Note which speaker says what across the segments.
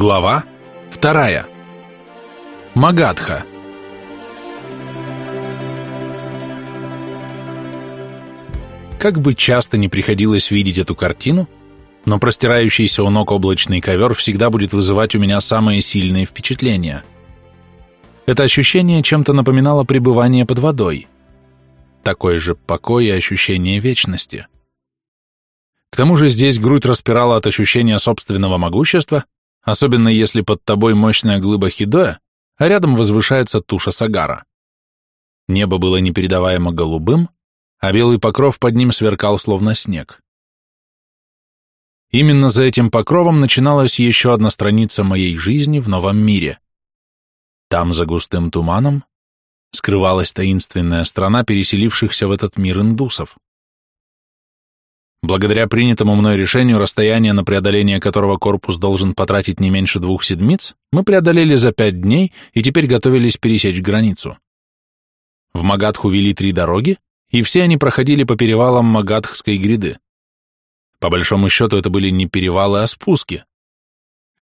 Speaker 1: Глава вторая. Магадха. Как бы часто не приходилось видеть эту картину, но простирающийся у ног облачный ковер всегда будет вызывать у меня самые сильные впечатления. Это ощущение чем-то напоминало пребывание под водой. Такой же покой и ощущение вечности. К тому же здесь грудь распирала от ощущения собственного могущества, особенно если под тобой мощная глыба хидоя, а рядом возвышается туша сагара. Небо было непередаваемо голубым, а белый покров под ним сверкал словно снег. Именно за этим покровом начиналась еще одна страница моей жизни в новом мире. Там, за густым туманом, скрывалась таинственная страна переселившихся в этот мир индусов. Благодаря принятому мной решению, расстояние, на преодоление которого корпус должен потратить не меньше двух седмиц, мы преодолели за пять дней и теперь готовились пересечь границу. В Магадху вели три дороги, и все они проходили по перевалам Магадхской гряды. По большому счету это были не перевалы, а спуски.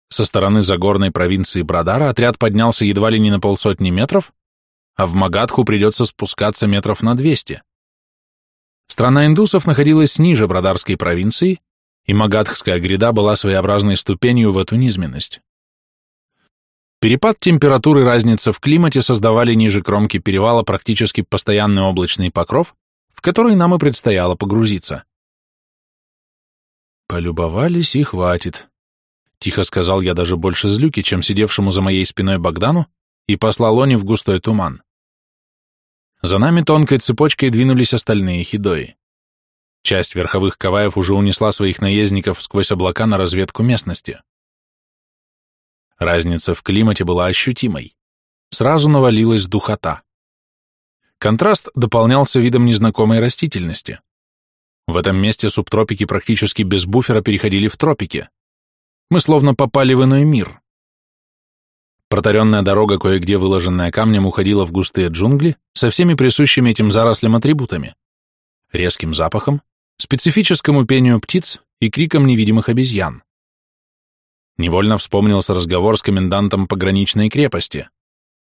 Speaker 1: Со стороны загорной провинции Брадара отряд поднялся едва ли не на полсотни метров, а в Магадху придется спускаться метров на двести. Страна индусов находилась ниже Брадарской провинции, и Магадхская гряда была своеобразной ступенью в эту низменность. Перепад температуры и разница в климате создавали ниже кромки перевала практически постоянный облачный покров, в который нам и предстояло погрузиться. «Полюбовались и хватит», — тихо сказал я даже больше злюки, чем сидевшему за моей спиной Богдану, и послал Они в густой туман. За нами тонкой цепочкой двинулись остальные хидои. Часть верховых каваев уже унесла своих наездников сквозь облака на разведку местности. Разница в климате была ощутимой. Сразу навалилась духота. Контраст дополнялся видом незнакомой растительности. В этом месте субтропики практически без буфера переходили в тропики. Мы словно попали в иной мир. Протаренная дорога, кое-где выложенная камнем, уходила в густые джунгли со всеми присущими этим зарослям атрибутами. Резким запахом, специфическому пению птиц и криком невидимых обезьян. Невольно вспомнился разговор с комендантом пограничной крепости.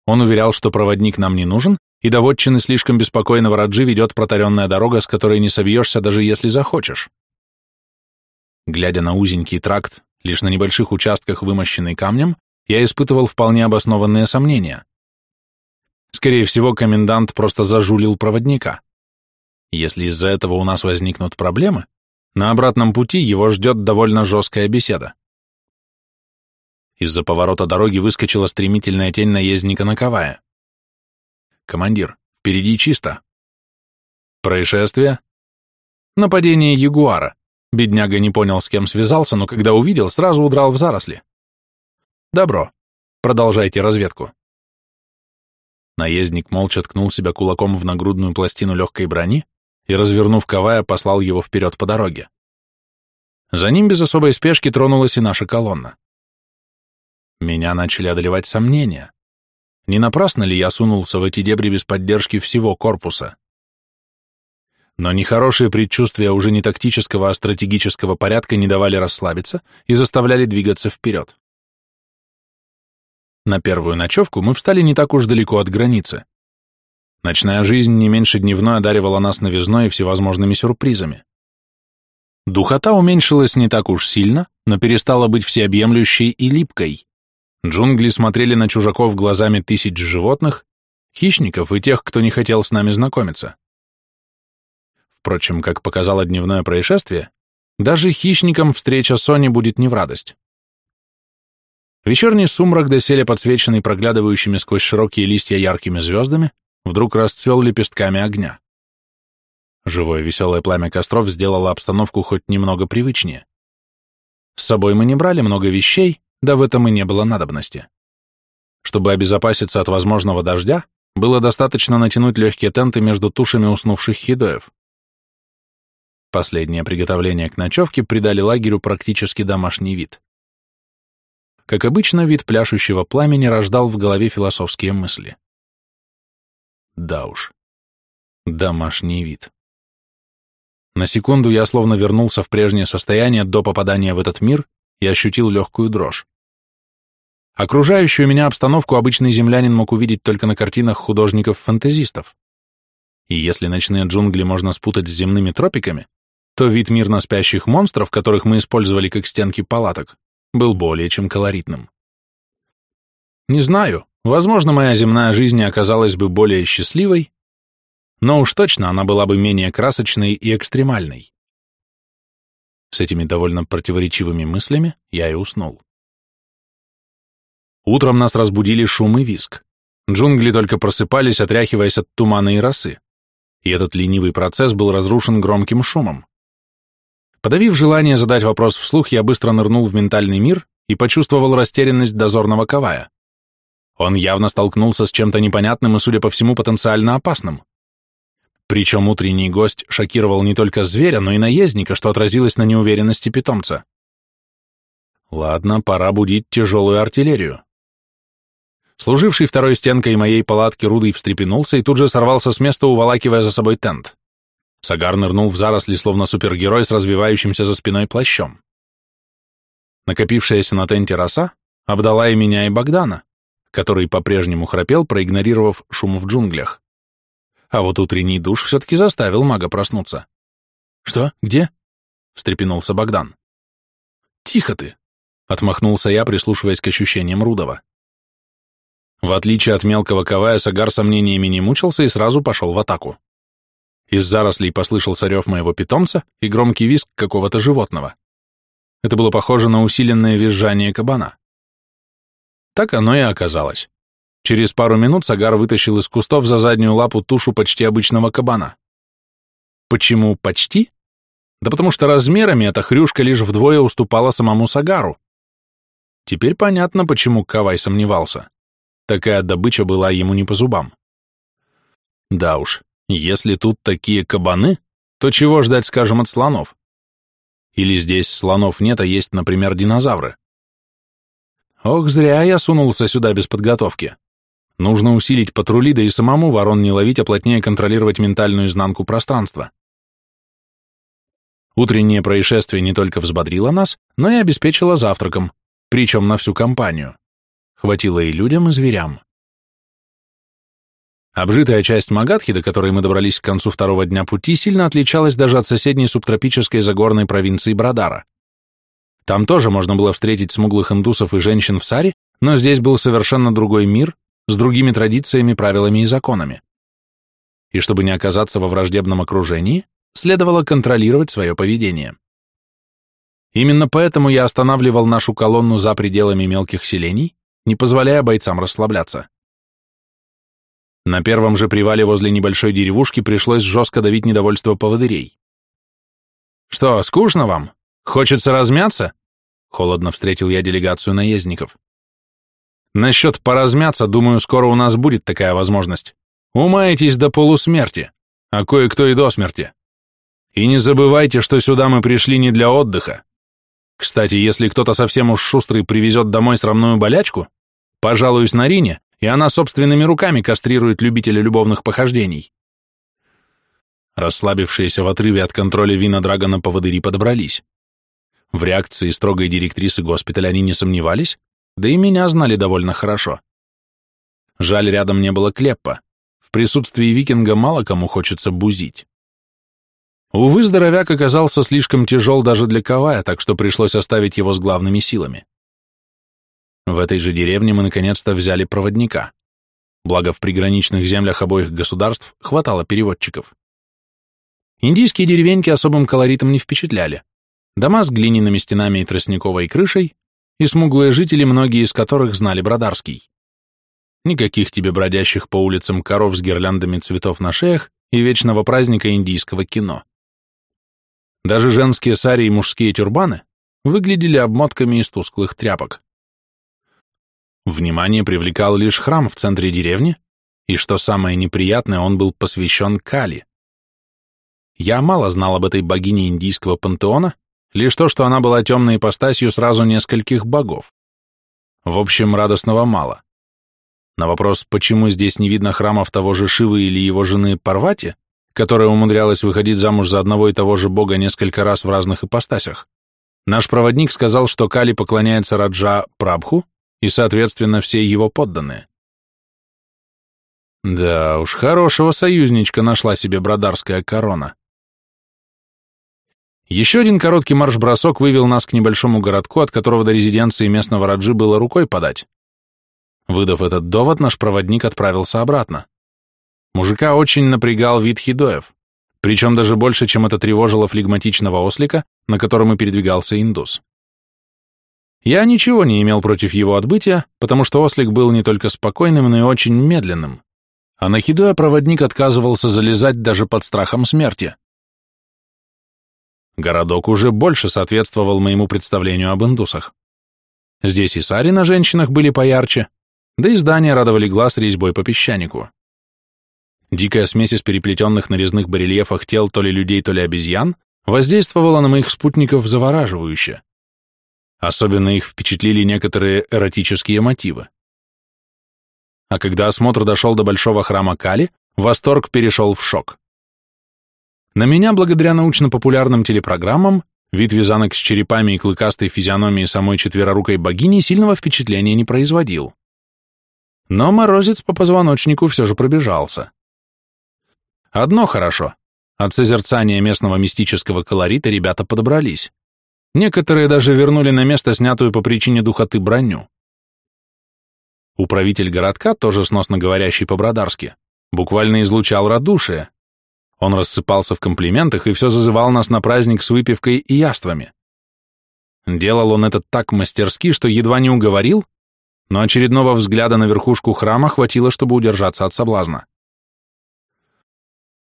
Speaker 1: Он уверял, что проводник нам не нужен, и до вотчины слишком беспокойного Раджи ведет протаренная дорога, с которой не собьешься, даже если захочешь. Глядя на узенький тракт, лишь на небольших участках, вымощенный камнем, я испытывал вполне обоснованные сомнения. Скорее всего, комендант просто зажулил проводника. Если из-за этого у нас возникнут проблемы, на обратном пути его ждет довольно жесткая беседа. Из-за поворота дороги выскочила стремительная тень наездника на Кавая. «Командир, впереди чисто». «Происшествие?» «Нападение ягуара». Бедняга не понял, с кем связался, но когда увидел, сразу удрал в заросли. Добро. Продолжайте разведку. Наездник молча ткнул себя кулаком в нагрудную пластину легкой брони и, развернув Кавая, послал его вперед по дороге. За ним без особой спешки тронулась и наша колонна. Меня начали одолевать сомнения. Не напрасно ли я сунулся в эти дебри без поддержки всего корпуса? Но нехорошие предчувствия уже не тактического, а стратегического порядка не давали расслабиться и заставляли двигаться вперед. На первую ночевку мы встали не так уж далеко от границы. Ночная жизнь не меньше дневной одаривала нас новизной и всевозможными сюрпризами. Духота уменьшилась не так уж сильно, но перестала быть всеобъемлющей и липкой. Джунгли смотрели на чужаков глазами тысяч животных, хищников и тех, кто не хотел с нами знакомиться. Впрочем, как показало дневное происшествие, даже хищникам встреча Сони будет не в радость. Вечерний сумрак, доселе подсвеченный проглядывающими сквозь широкие листья яркими звездами, вдруг расцвел лепестками огня. Живое веселое пламя костров сделало обстановку хоть немного привычнее. С собой мы не брали много вещей, да в этом и не было надобности. Чтобы обезопаситься от возможного дождя, было достаточно натянуть легкие тенты между тушами уснувших хидоев. Последнее приготовление к ночевке придали лагерю практически домашний вид. Как обычно, вид пляшущего пламени рождал в голове философские мысли. Да уж, домашний вид. На секунду я словно вернулся в прежнее состояние до попадания в этот мир и ощутил легкую дрожь. Окружающую меня обстановку обычный землянин мог увидеть только на картинах художников-фантазистов. И если ночные джунгли можно спутать с земными тропиками, то вид мирно спящих монстров, которых мы использовали как стенки палаток, был более чем колоритным. Не знаю, возможно, моя земная жизнь оказалась бы более счастливой, но уж точно она была бы менее красочной и экстремальной. С этими довольно противоречивыми мыслями я и уснул. Утром нас разбудили шум и виск. Джунгли только просыпались, отряхиваясь от тумана и росы. И этот ленивый процесс был разрушен громким шумом. Подавив желание задать вопрос вслух, я быстро нырнул в ментальный мир и почувствовал растерянность дозорного Кавая. Он явно столкнулся с чем-то непонятным и, судя по всему, потенциально опасным. Причем утренний гость шокировал не только зверя, но и наездника, что отразилось на неуверенности питомца. Ладно, пора будить тяжелую артиллерию. Служивший второй стенкой моей палатки Рудый встрепенулся и тут же сорвался с места, уволакивая за собой тент. Сагар нырнул в заросли, словно супергерой с развивающимся за спиной плащом. Накопившаяся на тенте роса обдала и меня, и Богдана, который по-прежнему храпел, проигнорировав шум в джунглях. А вот утренний душ все-таки заставил мага проснуться. «Что? Где?» — встрепенулся Богдан. «Тихо ты!» — отмахнулся я, прислушиваясь к ощущениям Рудова. В отличие от мелкого ковая, Сагар сомнениями не мучился и сразу пошел в атаку. Из зарослей послышался рев моего питомца и громкий визг какого-то животного. Это было похоже на усиленное визжание кабана. Так оно и оказалось. Через пару минут Сагар вытащил из кустов за заднюю лапу тушу почти обычного кабана. Почему почти? Да потому что размерами эта хрюшка лишь вдвое уступала самому Сагару. Теперь понятно, почему Кавай сомневался. Такая добыча была ему не по зубам. Да уж, если тут такие кабаны, то чего ждать, скажем, от слонов? Или здесь слонов нет, а есть, например, динозавры? Ох, зря я сунулся сюда без подготовки. Нужно усилить патрули, да и самому ворон не ловить, а плотнее контролировать ментальную изнанку пространства. Утреннее происшествие не только взбодрило нас, но и обеспечило завтраком, причем на всю компанию. Хватило и людям, и зверям. Обжитая часть Магадхи, до которой мы добрались к концу второго дня пути, сильно отличалась даже от соседней субтропической загорной провинции Брадара. Там тоже можно было встретить смуглых индусов и женщин в саре, но здесь был совершенно другой мир, с другими традициями, правилами и законами. И чтобы не оказаться во враждебном окружении, следовало контролировать свое поведение. Именно поэтому я останавливал нашу колонну за пределами мелких селений, не позволяя бойцам расслабляться. На первом же привале возле небольшой деревушки пришлось жестко давить недовольство поводырей. «Что, скучно вам? Хочется размяться?» Холодно встретил я делегацию наездников. «Насчет поразмяться, думаю, скоро у нас будет такая возможность. Умаетесь до полусмерти, а кое-кто и до смерти. И не забывайте, что сюда мы пришли не для отдыха. Кстати, если кто-то совсем уж шустрый привезет домой срамную болячку, пожалуюсь на Рине, и она собственными руками кастрирует любителя любовных похождений. Расслабившиеся в отрыве от контроля вина Драгона поводыри подобрались. В реакции строгой директрисы госпиталя они не сомневались, да и меня знали довольно хорошо. Жаль, рядом не было Клеппа. В присутствии викинга мало кому хочется бузить. Увы, здоровяк оказался слишком тяжел даже для Кавая, так что пришлось оставить его с главными силами. В этой же деревне мы наконец-то взяли проводника. Благо в приграничных землях обоих государств хватало переводчиков. Индийские деревеньки особым колоритом не впечатляли. Дома с глиняными стенами и тростниковой крышей, и смуглые жители, многие из которых знали Бродарский. Никаких тебе бродящих по улицам коров с гирляндами цветов на шеях и вечного праздника индийского кино. Даже женские сари и мужские тюрбаны выглядели обмотками из тусклых тряпок. Внимание привлекал лишь храм в центре деревни, и, что самое неприятное, он был посвящен Кали. Я мало знал об этой богине индийского пантеона, лишь то, что она была темной ипостасью сразу нескольких богов. В общем, радостного мало. На вопрос, почему здесь не видно храмов того же Шивы или его жены Парвати, которая умудрялась выходить замуж за одного и того же бога несколько раз в разных ипостасях, наш проводник сказал, что Кали поклоняется Раджа Прабху и, соответственно, все его подданные. Да уж, хорошего союзничка нашла себе бродарская корона. Еще один короткий марш-бросок вывел нас к небольшому городку, от которого до резиденции местного Раджи было рукой подать. Выдав этот довод, наш проводник отправился обратно. Мужика очень напрягал вид хидоев, причем даже больше, чем это тревожило флегматичного ослика, на котором и передвигался индус. Я ничего не имел против его отбытия, потому что ослик был не только спокойным, но и очень медленным а на Хидуя проводник отказывался залезать даже под страхом смерти. Городок уже больше соответствовал моему представлению об индусах. Здесь и сари на женщинах были поярче, да и здания радовали глаз резьбой по песчанику. Дикая смесь из переплетенных на резных барельефах тел то ли людей, то ли обезьян воздействовала на моих спутников завораживающе. Особенно их впечатлили некоторые эротические мотивы а когда осмотр дошел до большого храма Кали, восторг перешел в шок. На меня, благодаря научно-популярным телепрограммам, вид вязанок с черепами и клыкастой физиономией самой четверорукой богини сильного впечатления не производил. Но морозец по позвоночнику все же пробежался. Одно хорошо. От созерцания местного мистического колорита ребята подобрались. Некоторые даже вернули на место снятую по причине духоты броню. Управитель городка, тоже сносно говорящий по-бродарски, буквально излучал радушие. Он рассыпался в комплиментах и все зазывал нас на праздник с выпивкой и яствами. Делал он это так мастерски, что едва не уговорил, но очередного взгляда на верхушку храма хватило, чтобы удержаться от соблазна.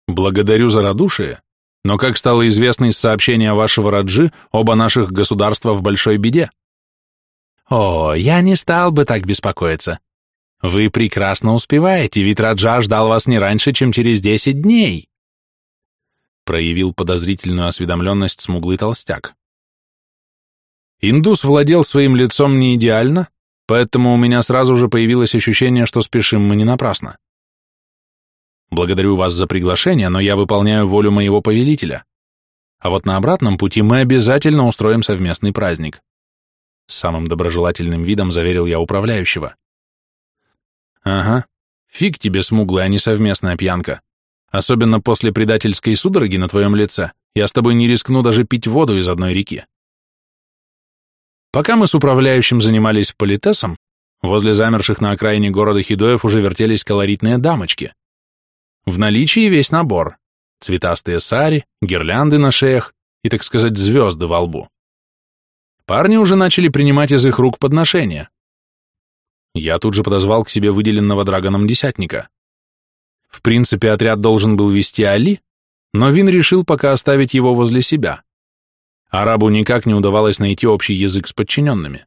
Speaker 1: Благодарю за радушие, но, как стало известно из сообщения вашего Раджи, оба наших государства в большой беде. О, я не стал бы так беспокоиться. Вы прекрасно успеваете, ведь Раджа ждал вас не раньше, чем через десять дней. Проявил подозрительную осведомленность смуглый толстяк. Индус владел своим лицом не идеально, поэтому у меня сразу же появилось ощущение, что спешим мы не напрасно. Благодарю вас за приглашение, но я выполняю волю моего повелителя. А вот на обратном пути мы обязательно устроим совместный праздник. С самым доброжелательным видом заверил я управляющего. Ага, фиг тебе, смуглая, а не совместная пьянка. Особенно после предательской судороги на твоем лице. Я с тобой не рискну даже пить воду из одной реки. Пока мы с управляющим занимались политесом, возле замерших на окраине города Хидоев уже вертелись колоритные дамочки. В наличии весь набор. Цветастые сари, гирлянды на шеях и, так сказать, звезды во лбу. Парни уже начали принимать из их рук подношения. Я тут же подозвал к себе выделенного драгоном десятника. В принципе, отряд должен был вести Али, но Вин решил пока оставить его возле себя. Арабу никак не удавалось найти общий язык с подчиненными.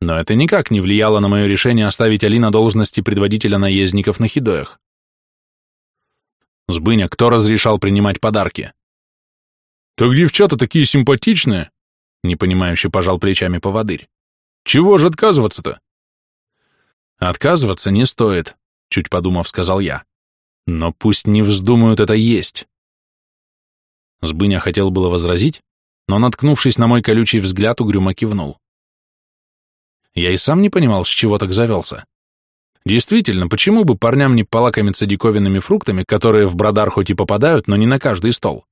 Speaker 1: Но это никак не влияло на мое решение оставить Али на должности предводителя наездников на Хидоях. Сбыня, кто разрешал принимать подарки? «Так девчата такие симпатичные!» Непонимающе пожал плечами поводырь. Чего же отказываться-то? Отказываться не стоит, чуть подумав, сказал я. Но пусть не вздумают это есть. Сбыня хотел было возразить, но, наткнувшись на мой колючий взгляд, угрюмо кивнул. Я и сам не понимал, с чего так завелся. Действительно, почему бы парням не полакомиться диковинными фруктами, которые в бродар хоть и попадают, но не на каждый стол?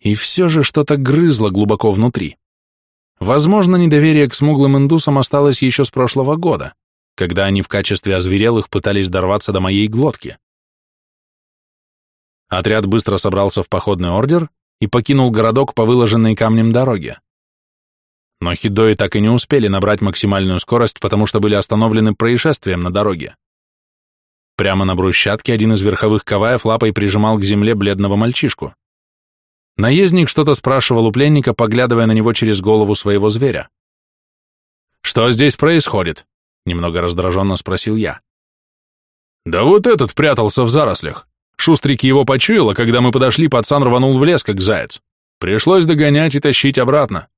Speaker 1: И все же что-то грызло глубоко внутри. Возможно, недоверие к смуглым индусам осталось еще с прошлого года, когда они в качестве озверелых пытались дорваться до моей глотки. Отряд быстро собрался в походный ордер и покинул городок по выложенной камнем дороге. Но хидои так и не успели набрать максимальную скорость, потому что были остановлены происшествием на дороге. Прямо на брусчатке один из верховых каваев лапой прижимал к земле бледного мальчишку. Наездник что-то спрашивал у пленника, поглядывая на него через голову своего зверя. «Что здесь происходит?» — немного раздраженно спросил я. «Да вот этот прятался в зарослях. Шустрик его почуял, а когда мы подошли, пацан рванул в лес, как заяц. Пришлось догонять и тащить обратно».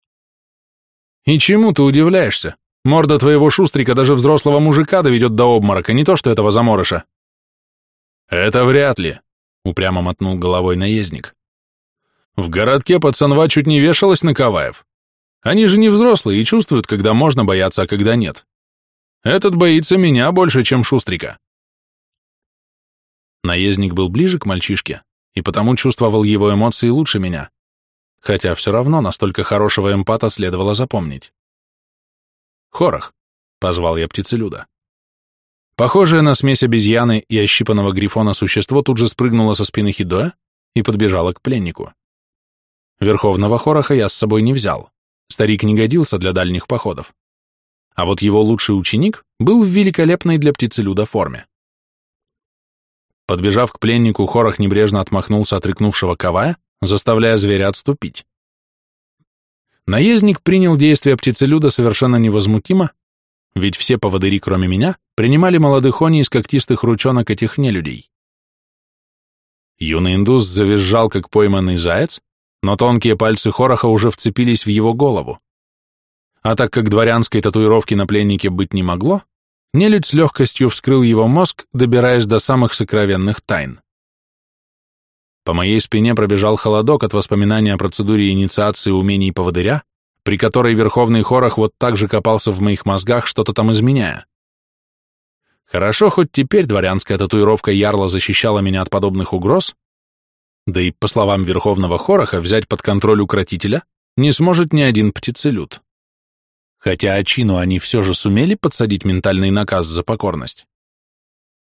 Speaker 1: «И чему ты удивляешься? Морда твоего Шустрика даже взрослого мужика доведет до обморока, не то что этого заморыша». «Это вряд ли», — упрямо мотнул головой наездник. В городке пацанва чуть не вешалась на Каваев. Они же не взрослые и чувствуют, когда можно бояться, а когда нет. Этот боится меня больше, чем Шустрика. Наездник был ближе к мальчишке, и потому чувствовал его эмоции лучше меня, хотя все равно настолько хорошего эмпата следовало запомнить. «Хорох», — позвал я птицелюда. Похожее на смесь обезьяны и ощипанного грифона существо тут же спрыгнуло со спины Хидоя и подбежало к пленнику. Верховного Хороха я с собой не взял. Старик не годился для дальних походов. А вот его лучший ученик был в великолепной для птицелюда форме. Подбежав к пленнику, Хорох небрежно отмахнулся от рыкнувшего Кавая, заставляя зверя отступить. Наездник принял действия птицелюда совершенно невозмутимо, ведь все поводыри, кроме меня, принимали молодых они из когтистых ручонок этих нелюдей. Юный индус завизжал, как пойманный заяц, но тонкие пальцы Хороха уже вцепились в его голову. А так как дворянской татуировки на пленнике быть не могло, нелюдь с легкостью вскрыл его мозг, добираясь до самых сокровенных тайн. По моей спине пробежал холодок от воспоминания о процедуре инициации умений поводыря, при которой Верховный Хорох вот так же копался в моих мозгах, что-то там изменяя. Хорошо, хоть теперь дворянская татуировка ярла защищала меня от подобных угроз, да и, по словам Верховного Хороха, взять под контроль укротителя не сможет ни один птицелюд. Хотя Очину они все же сумели подсадить ментальный наказ за покорность.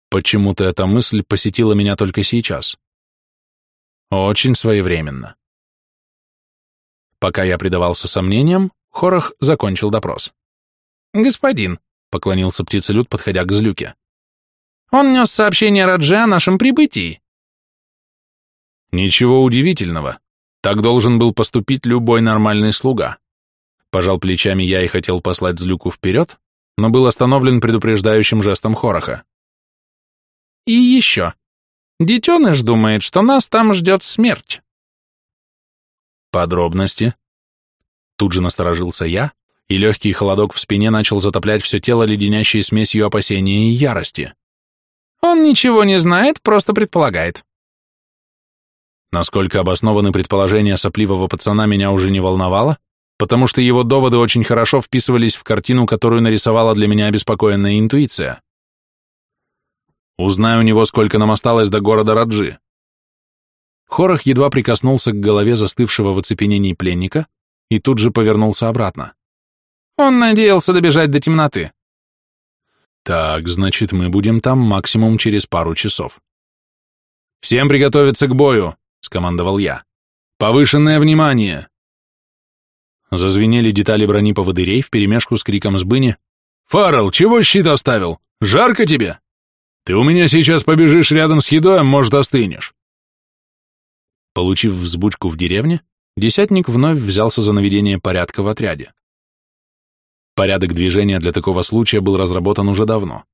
Speaker 1: Почему-то эта мысль посетила меня только сейчас. Очень своевременно. Пока я предавался сомнениям, Хорох закончил допрос. «Господин», — поклонился птицелюд, подходя к злюке, — «он нес сообщение Радже о нашем прибытии». Ничего удивительного. Так должен был поступить любой нормальный слуга. Пожал плечами я и хотел послать Злюку вперед, но был остановлен предупреждающим жестом Хороха. И еще. Детеныш думает, что нас там ждет смерть. Подробности. Тут же насторожился я, и легкий холодок в спине начал затоплять все тело леденящей смесью опасения и ярости. Он ничего не знает, просто предполагает. Насколько обоснованы предположения сопливого пацана, меня уже не волновало, потому что его доводы очень хорошо вписывались в картину, которую нарисовала для меня обеспокоенная интуиция. Узнаю у него, сколько нам осталось до города Раджи. Хорох едва прикоснулся к голове застывшего в оцепенении пленника и тут же повернулся обратно. Он надеялся добежать до темноты. Так, значит, мы будем там максимум через пару часов. Всем приготовиться к бою! скомандовал я. «Повышенное внимание!» Зазвенели детали брони поводырей вперемешку с криком сбыни. «Фаррелл, чего щит оставил? Жарко тебе? Ты у меня сейчас побежишь рядом с Хидоем, может, остынешь!» Получив взбучку в деревне, десятник вновь взялся за наведение порядка в отряде. Порядок движения для такого случая был разработан уже давно.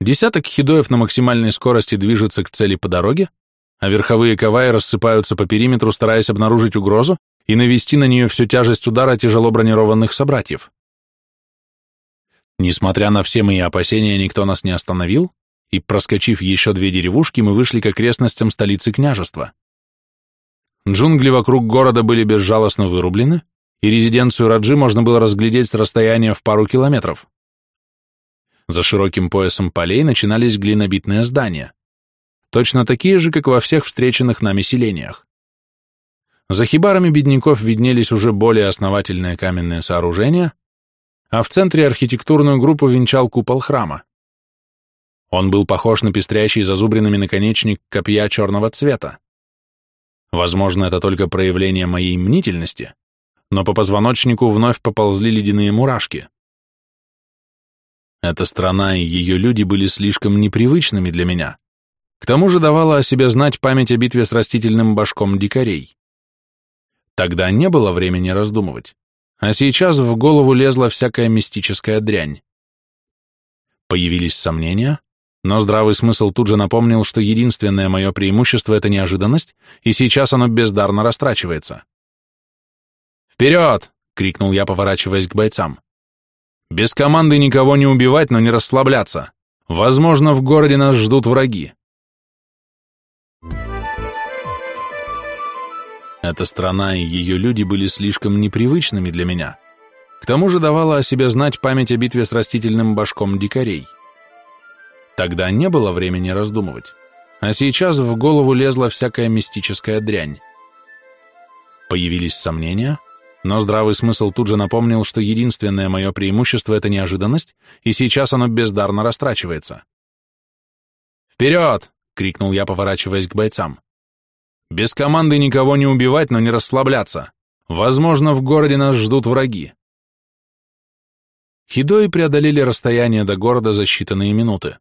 Speaker 1: Десяток хидоев на максимальной скорости движется к цели по дороге, а верховые каваи рассыпаются по периметру, стараясь обнаружить угрозу и навести на нее всю тяжесть удара тяжело бронированных собратьев. Несмотря на все мои опасения, никто нас не остановил, и, проскочив еще две деревушки, мы вышли к окрестностям столицы княжества. Джунгли вокруг города были безжалостно вырублены, и резиденцию Раджи можно было разглядеть с расстояния в пару километров. За широким поясом полей начинались глинобитные здания точно такие же, как во всех встреченных нами селениях. За хибарами бедняков виднелись уже более основательные каменные сооружения, а в центре архитектурную группу венчал купол храма. Он был похож на пестрящий зазубренными наконечник копья черного цвета. Возможно, это только проявление моей мнительности, но по позвоночнику вновь поползли ледяные мурашки. Эта страна и ее люди были слишком непривычными для меня. К тому же давала о себе знать память о битве с растительным башком дикарей. Тогда не было времени раздумывать, а сейчас в голову лезла всякая мистическая дрянь. Появились сомнения, но здравый смысл тут же напомнил, что единственное мое преимущество — это неожиданность, и сейчас оно бездарно растрачивается. «Вперед!» — крикнул я, поворачиваясь к бойцам. «Без команды никого не убивать, но не расслабляться. Возможно, в городе нас ждут враги. Эта страна и ее люди были слишком непривычными для меня. К тому же давала о себе знать память о битве с растительным башком дикарей. Тогда не было времени раздумывать, а сейчас в голову лезла всякая мистическая дрянь. Появились сомнения, но здравый смысл тут же напомнил, что единственное мое преимущество — это неожиданность, и сейчас оно бездарно растрачивается. «Вперед!» — крикнул я, поворачиваясь к бойцам. «Без команды никого не убивать, но не расслабляться. Возможно, в городе нас ждут враги». Хидои преодолели расстояние до города за считанные минуты.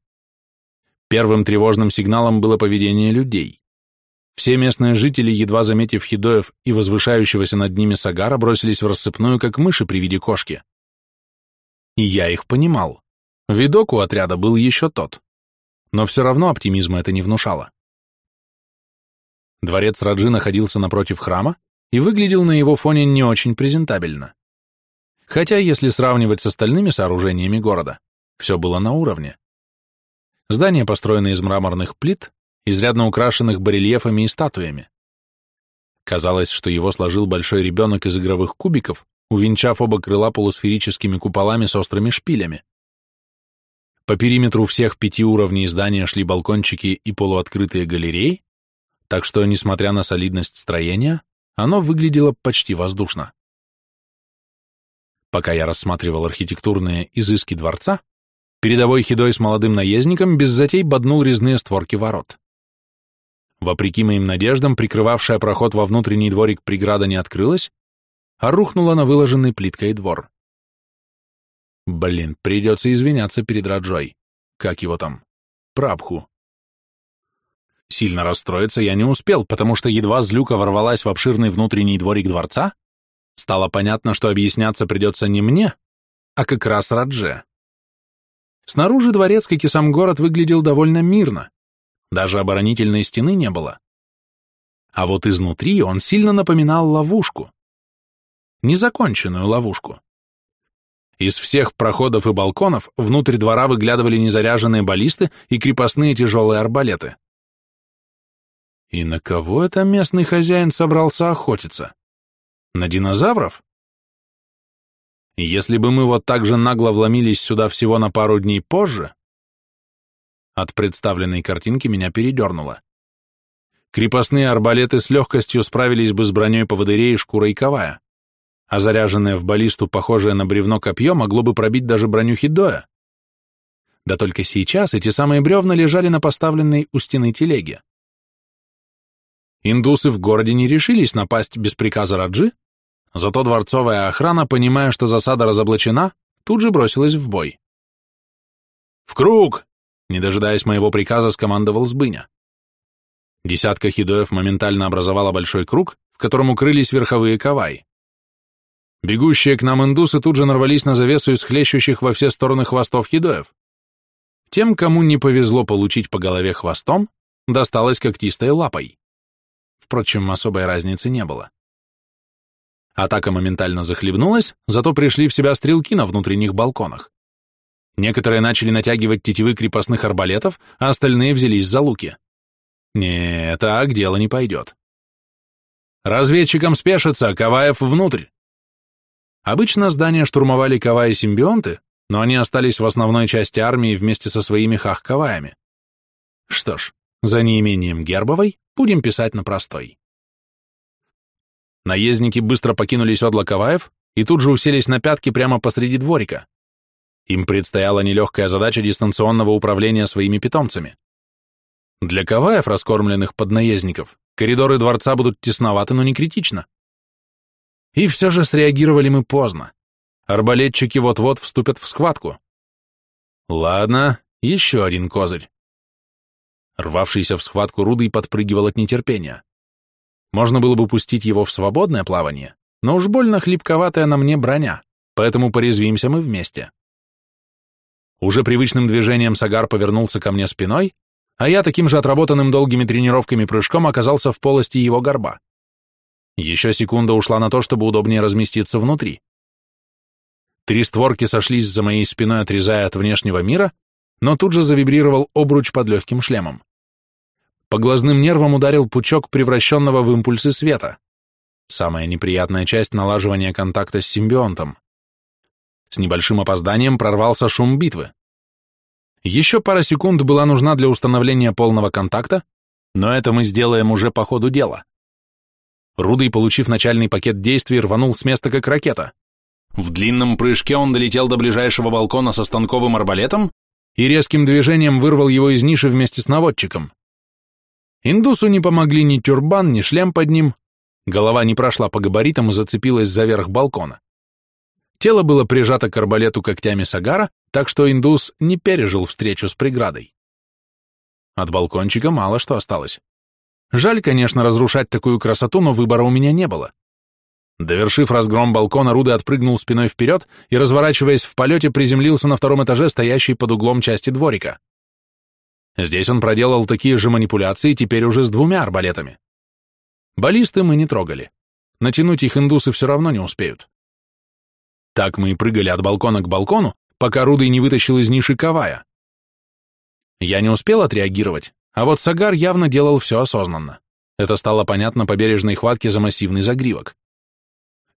Speaker 1: Первым тревожным сигналом было поведение людей. Все местные жители, едва заметив хидоев и возвышающегося над ними Сагара, бросились в рассыпную, как мыши при виде кошки. И я их понимал. Видок у отряда был еще тот. Но все равно оптимизма это не внушало. Дворец Раджи находился напротив храма и выглядел на его фоне не очень презентабельно. Хотя, если сравнивать с остальными сооружениями города, все было на уровне. Здание построено из мраморных плит, изрядно украшенных барельефами и статуями. Казалось, что его сложил большой ребенок из игровых кубиков, увенчав оба крыла полусферическими куполами с острыми шпилями. По периметру всех пяти уровней здания шли балкончики и полуоткрытые галереи, так что, несмотря на солидность строения, оно выглядело почти воздушно. Пока я рассматривал архитектурные изыски дворца, передовой хидой с молодым наездником без затей боднул резные створки ворот. Вопреки моим надеждам, прикрывавшая проход во внутренний дворик преграда не открылась, а рухнула на выложенный плиткой двор. Блин, придется извиняться перед Раджой. Как его там? Прабху. Сильно расстроиться я не успел, потому что едва злюка ворвалась в обширный внутренний дворик дворца, стало понятно, что объясняться придется не мне, а как раз Радже. Снаружи дворец, как и сам город, выглядел довольно мирно, даже оборонительной стены не было. А вот изнутри он сильно напоминал ловушку. Незаконченную ловушку. Из всех проходов и балконов внутрь двора выглядывали незаряженные баллисты и крепостные тяжелые арбалеты. И на кого это местный хозяин собрался охотиться? На динозавров? Если бы мы вот так же нагло вломились сюда всего на пару дней позже... От представленной картинки меня передернуло. Крепостные арбалеты с легкостью справились бы с броней поводырей и шкурой ковая, а заряженное в баллисту, похожее на бревно копье, могло бы пробить даже броню Хидоя. Да только сейчас эти самые бревна лежали на поставленной у стены телеге. Индусы в городе не решились напасть без приказа Раджи, зато дворцовая охрана, понимая, что засада разоблачена, тут же бросилась в бой. «В круг!» — не дожидаясь моего приказа, скомандовал Сбыня. Десятка хидоев моментально образовала большой круг, в котором укрылись верховые кавай. Бегущие к нам индусы тут же нарвались на завесу из хлещущих во все стороны хвостов хидоев. Тем, кому не повезло получить по голове хвостом, досталось когтистой лапой. Впрочем, особой разницы не было. Атака моментально захлебнулась, зато пришли в себя стрелки на внутренних балконах. Некоторые начали натягивать тетивы крепостных арбалетов, а остальные взялись за луки. Нет, так дело не пойдет. «Разведчикам спешиться, Каваев внутрь!» Обычно здания штурмовали Каваи-симбионты, но они остались в основной части армии вместе со своими хах-каваями. Что ж, за неимением Гербовой будем писать на простой. Наездники быстро покинули седла Каваев и тут же уселись на пятки прямо посреди дворика. Им предстояла нелегкая задача дистанционного управления своими питомцами. Для Каваев, раскормленных под наездников, коридоры дворца будут тесноваты, но не критично. И все же среагировали мы поздно. Арбалетчики вот-вот вступят в схватку. Ладно, еще один козырь. Рвавшийся в схватку Рудый подпрыгивал от нетерпения. Можно было бы пустить его в свободное плавание, но уж больно хлипковатая на мне броня, поэтому порезвимся мы вместе. Уже привычным движением Сагар повернулся ко мне спиной, а я таким же отработанным долгими тренировками прыжком оказался в полости его горба. Еще секунда ушла на то, чтобы удобнее разместиться внутри. Три створки сошлись за моей спиной, отрезая от внешнего мира, но тут же завибрировал обруч под легким шлемом. По глазным нервам ударил пучок превращенного в импульсы света. Самая неприятная часть налаживания контакта с симбионтом. С небольшим опозданием прорвался шум битвы. Еще пара секунд была нужна для установления полного контакта, но это мы сделаем уже по ходу дела. Рудый, получив начальный пакет действий, рванул с места как ракета. В длинном прыжке он долетел до ближайшего балкона со станковым арбалетом и резким движением вырвал его из ниши вместе с наводчиком. Индусу не помогли ни тюрбан, ни шлем под ним, голова не прошла по габаритам и зацепилась за верх балкона. Тело было прижато к арбалету когтями Сагара, так что индус не пережил встречу с преградой. От балкончика мало что осталось. Жаль, конечно, разрушать такую красоту, но выбора у меня не было. Довершив разгром балкона, Руды отпрыгнул спиной вперед и, разворачиваясь в полете, приземлился на втором этаже, стоящей под углом части дворика. Здесь он проделал такие же манипуляции, теперь уже с двумя арбалетами. Баллисты мы не трогали. Натянуть их индусы все равно не успеют. Так мы и прыгали от балкона к балкону, пока Рудый не вытащил из ниши Кавая. Я не успел отреагировать, а вот Сагар явно делал все осознанно. Это стало понятно по бережной хватке за массивный загривок.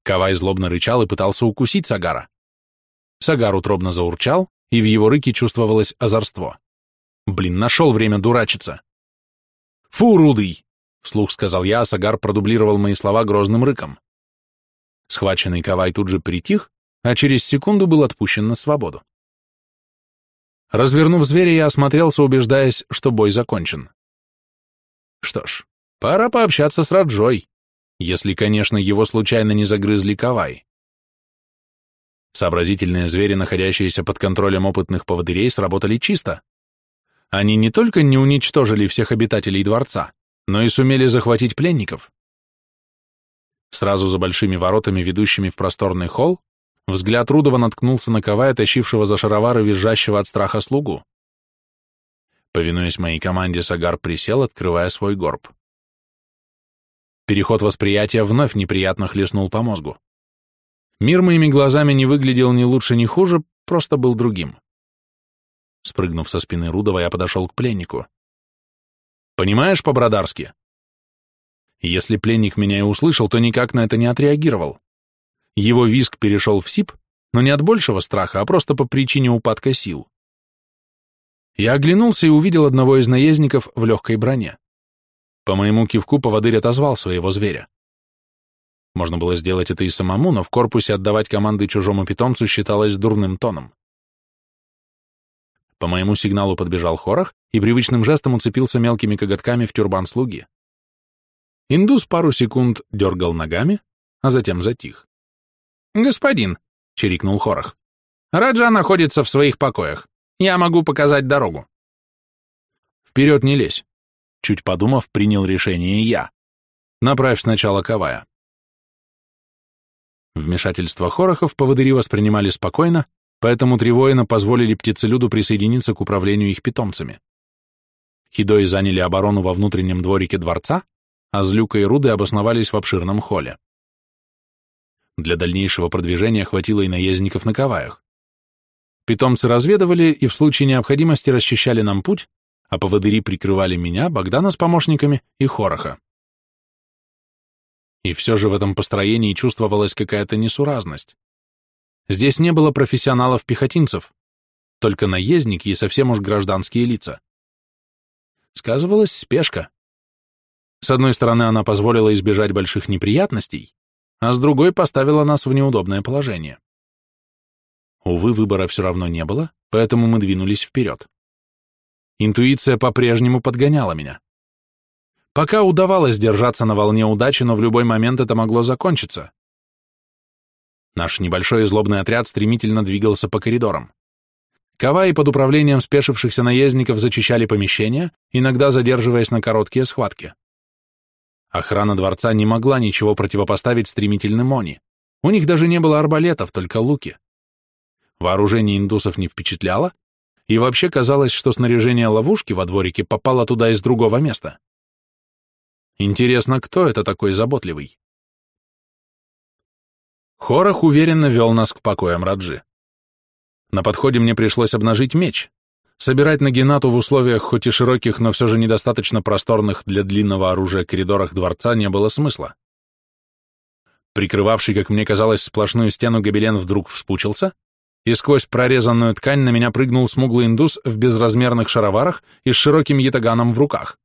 Speaker 1: Кавай злобно рычал и пытался укусить Сагара. Сагар утробно заурчал, и в его рыке чувствовалось озорство. Блин, нашел время дурачиться. «Фу, Рудый!» — вслух сказал я, а Сагар продублировал мои слова грозным рыком. Схваченный Кавай тут же притих, а через секунду был отпущен на свободу. Развернув зверя, я осмотрелся, убеждаясь, что бой закончен. Что ж, пора пообщаться с Раджой, если, конечно, его случайно не загрызли Кавай. Сообразительные звери, находящиеся под контролем опытных поводырей, сработали чисто. Они не только не уничтожили всех обитателей дворца, но и сумели захватить пленников. Сразу за большими воротами, ведущими в просторный холл, Взгляд Рудова наткнулся на Кавая, тащившего за шаровары визжащего от страха слугу. Повинуясь моей команде, Сагар присел, открывая свой горб. Переход восприятия вновь неприятно хлестнул по мозгу. Мир моими глазами не выглядел ни лучше, ни хуже, просто был другим. Спрыгнув со спины Рудова, я подошел к пленнику. «Понимаешь по-бродарски?» Если пленник меня и услышал, то никак на это не отреагировал. Его виск перешел в сип, но не от большего страха, а просто по причине упадка сил. Я оглянулся и увидел одного из наездников в легкой броне. По моему кивку поводырь отозвал своего зверя. Можно было сделать это и самому, но в корпусе отдавать команды чужому питомцу считалось дурным тоном. По моему сигналу подбежал Хорох и привычным жестом уцепился мелкими коготками в тюрбан слуги. Индус пару секунд дергал ногами, а затем затих. «Господин», — чирикнул Хорох, — «Раджа находится в своих покоях. Я могу показать дорогу». «Вперед не лезь», — чуть подумав, принял решение я. «Направь сначала Кавая». Вмешательство Хорохов поводыри воспринимали спокойно, поэтому Тревоина позволили птицелюду присоединиться к управлению их питомцами. Хидои заняли оборону во внутреннем дворике дворца, а Злюка и Руды обосновались в обширном холле. Для дальнейшего продвижения хватило и наездников на каваях. Питомцы разведывали и в случае необходимости расчищали нам путь, а поводыри прикрывали меня, Богдана с помощниками и Хороха. И все же в этом построении чувствовалась какая-то несуразность. Здесь не было профессионалов-пехотинцев, только наездники и совсем уж гражданские лица. Сказывалась спешка. С одной стороны, она позволила избежать больших неприятностей, а с другой поставила нас в неудобное положение. Увы, выбора все равно не было, поэтому мы двинулись вперед. Интуиция по-прежнему подгоняла меня. Пока удавалось держаться на волне удачи, но в любой момент это могло закончиться. Наш небольшой и злобный отряд стремительно двигался по коридорам. Каваи под управлением спешившихся наездников зачищали помещения, иногда задерживаясь на короткие схватки. Охрана дворца не могла ничего противопоставить стремительным они. У них даже не было арбалетов, только луки. Вооружение индусов не впечатляло, и вообще казалось, что снаряжение ловушки во дворике попало туда из другого места. Интересно, кто это такой заботливый? Хорох уверенно вел нас к покоям Раджи. На подходе мне пришлось обнажить меч, Собирать Нагинату в условиях хоть и широких, но все же недостаточно просторных для длинного оружия коридорах дворца не было смысла. Прикрывавший, как мне казалось, сплошную стену гобелен вдруг вспучился, и сквозь прорезанную ткань на меня прыгнул смуглый индус в безразмерных шароварах и с широким ятаганом в руках.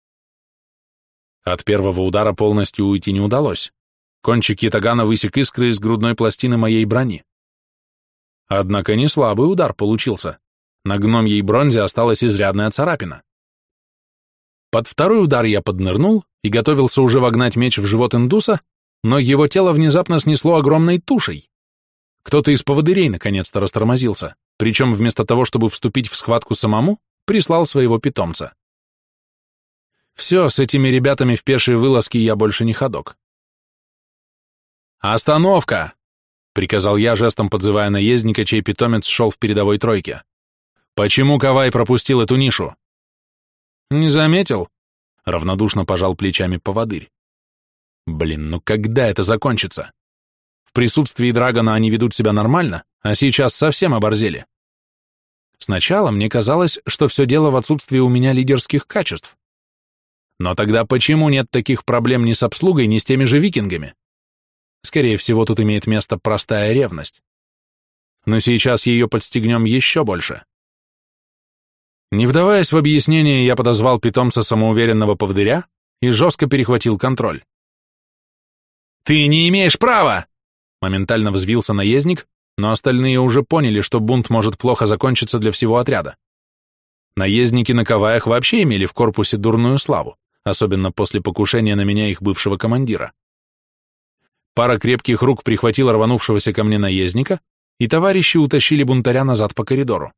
Speaker 1: От первого удара полностью уйти не удалось. Кончик ятагана высек искры из грудной пластины моей брони. Однако не слабый удар получился. На гномьей бронзе осталась изрядная царапина. Под второй удар я поднырнул и готовился уже вогнать меч в живот индуса, но его тело внезапно снесло огромной тушей. Кто-то из поводырей наконец-то растормозился, причем вместо того, чтобы вступить в схватку самому, прислал своего питомца. Все, с этими ребятами в пешие вылазки я больше не ходок. «Остановка!» — приказал я, жестом подзывая наездника, чей питомец шел в передовой тройке. «Почему Кавай пропустил эту нишу?» «Не заметил?» — равнодушно пожал плечами поводырь. «Блин, ну когда это закончится?» В присутствии Драгона они ведут себя нормально, а сейчас совсем оборзели. Сначала мне казалось, что все дело в отсутствии у меня лидерских качеств. Но тогда почему нет таких проблем ни с обслугой, ни с теми же викингами? Скорее всего, тут имеет место простая ревность. Но сейчас ее подстегнем еще больше. Не вдаваясь в объяснение, я подозвал питомца самоуверенного поводыря и жестко перехватил контроль. «Ты не имеешь права!» Моментально взвился наездник, но остальные уже поняли, что бунт может плохо закончиться для всего отряда. Наездники на Каваях вообще имели в корпусе дурную славу, особенно после покушения на меня их бывшего командира. Пара крепких рук прихватила рванувшегося ко мне наездника, и товарищи утащили бунтаря назад по коридору.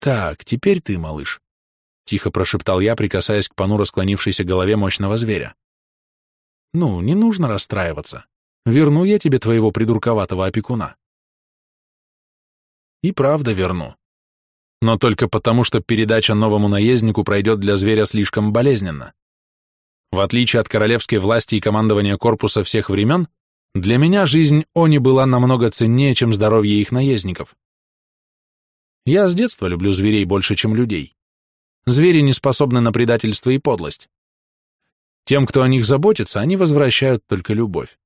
Speaker 1: «Так, теперь ты, малыш», — тихо прошептал я, прикасаясь к понуро склонившейся голове мощного зверя. «Ну, не нужно расстраиваться. Верну я тебе твоего придурковатого опекуна». И правда верну. Но только потому, что передача новому наезднику пройдет для зверя слишком болезненно. В отличие от королевской власти и командования корпуса всех времен, для меня жизнь Они была намного ценнее, чем здоровье их наездников. Я с детства люблю зверей больше, чем людей. Звери не способны на предательство и подлость. Тем, кто о них заботится, они возвращают только любовь.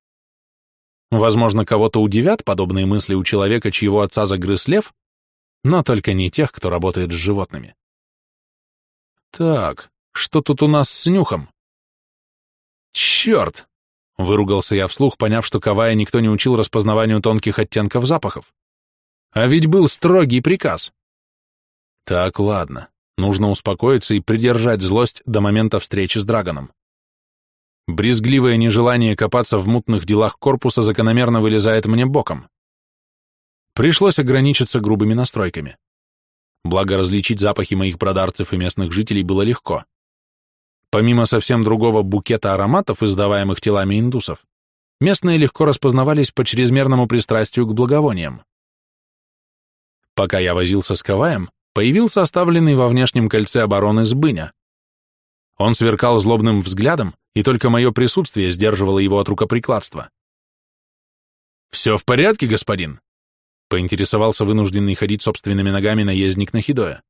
Speaker 1: Возможно, кого-то удивят подобные мысли у человека, чьего отца загрыз лев, но только не тех, кто работает с животными. Так, что тут у нас с нюхом? «Черт!» — выругался я вслух, поняв, что Кавая никто не учил распознаванию тонких оттенков запахов. А ведь был строгий приказ. Так, ладно, нужно успокоиться и придержать злость до момента встречи с Драгоном. Брезгливое нежелание копаться в мутных делах корпуса закономерно вылезает мне боком. Пришлось ограничиться грубыми настройками. Благо различить запахи моих продарцев и местных жителей было легко. Помимо совсем другого букета ароматов, издаваемых телами индусов, местные легко распознавались по чрезмерному пристрастию к благовониям. Пока я возился с Каваем, появился оставленный во внешнем кольце обороны Сбыня. Он сверкал злобным взглядом, и только мое присутствие сдерживало его от рукоприкладства. «Все в порядке, господин?» — поинтересовался вынужденный ходить собственными ногами наездник на Хидоя.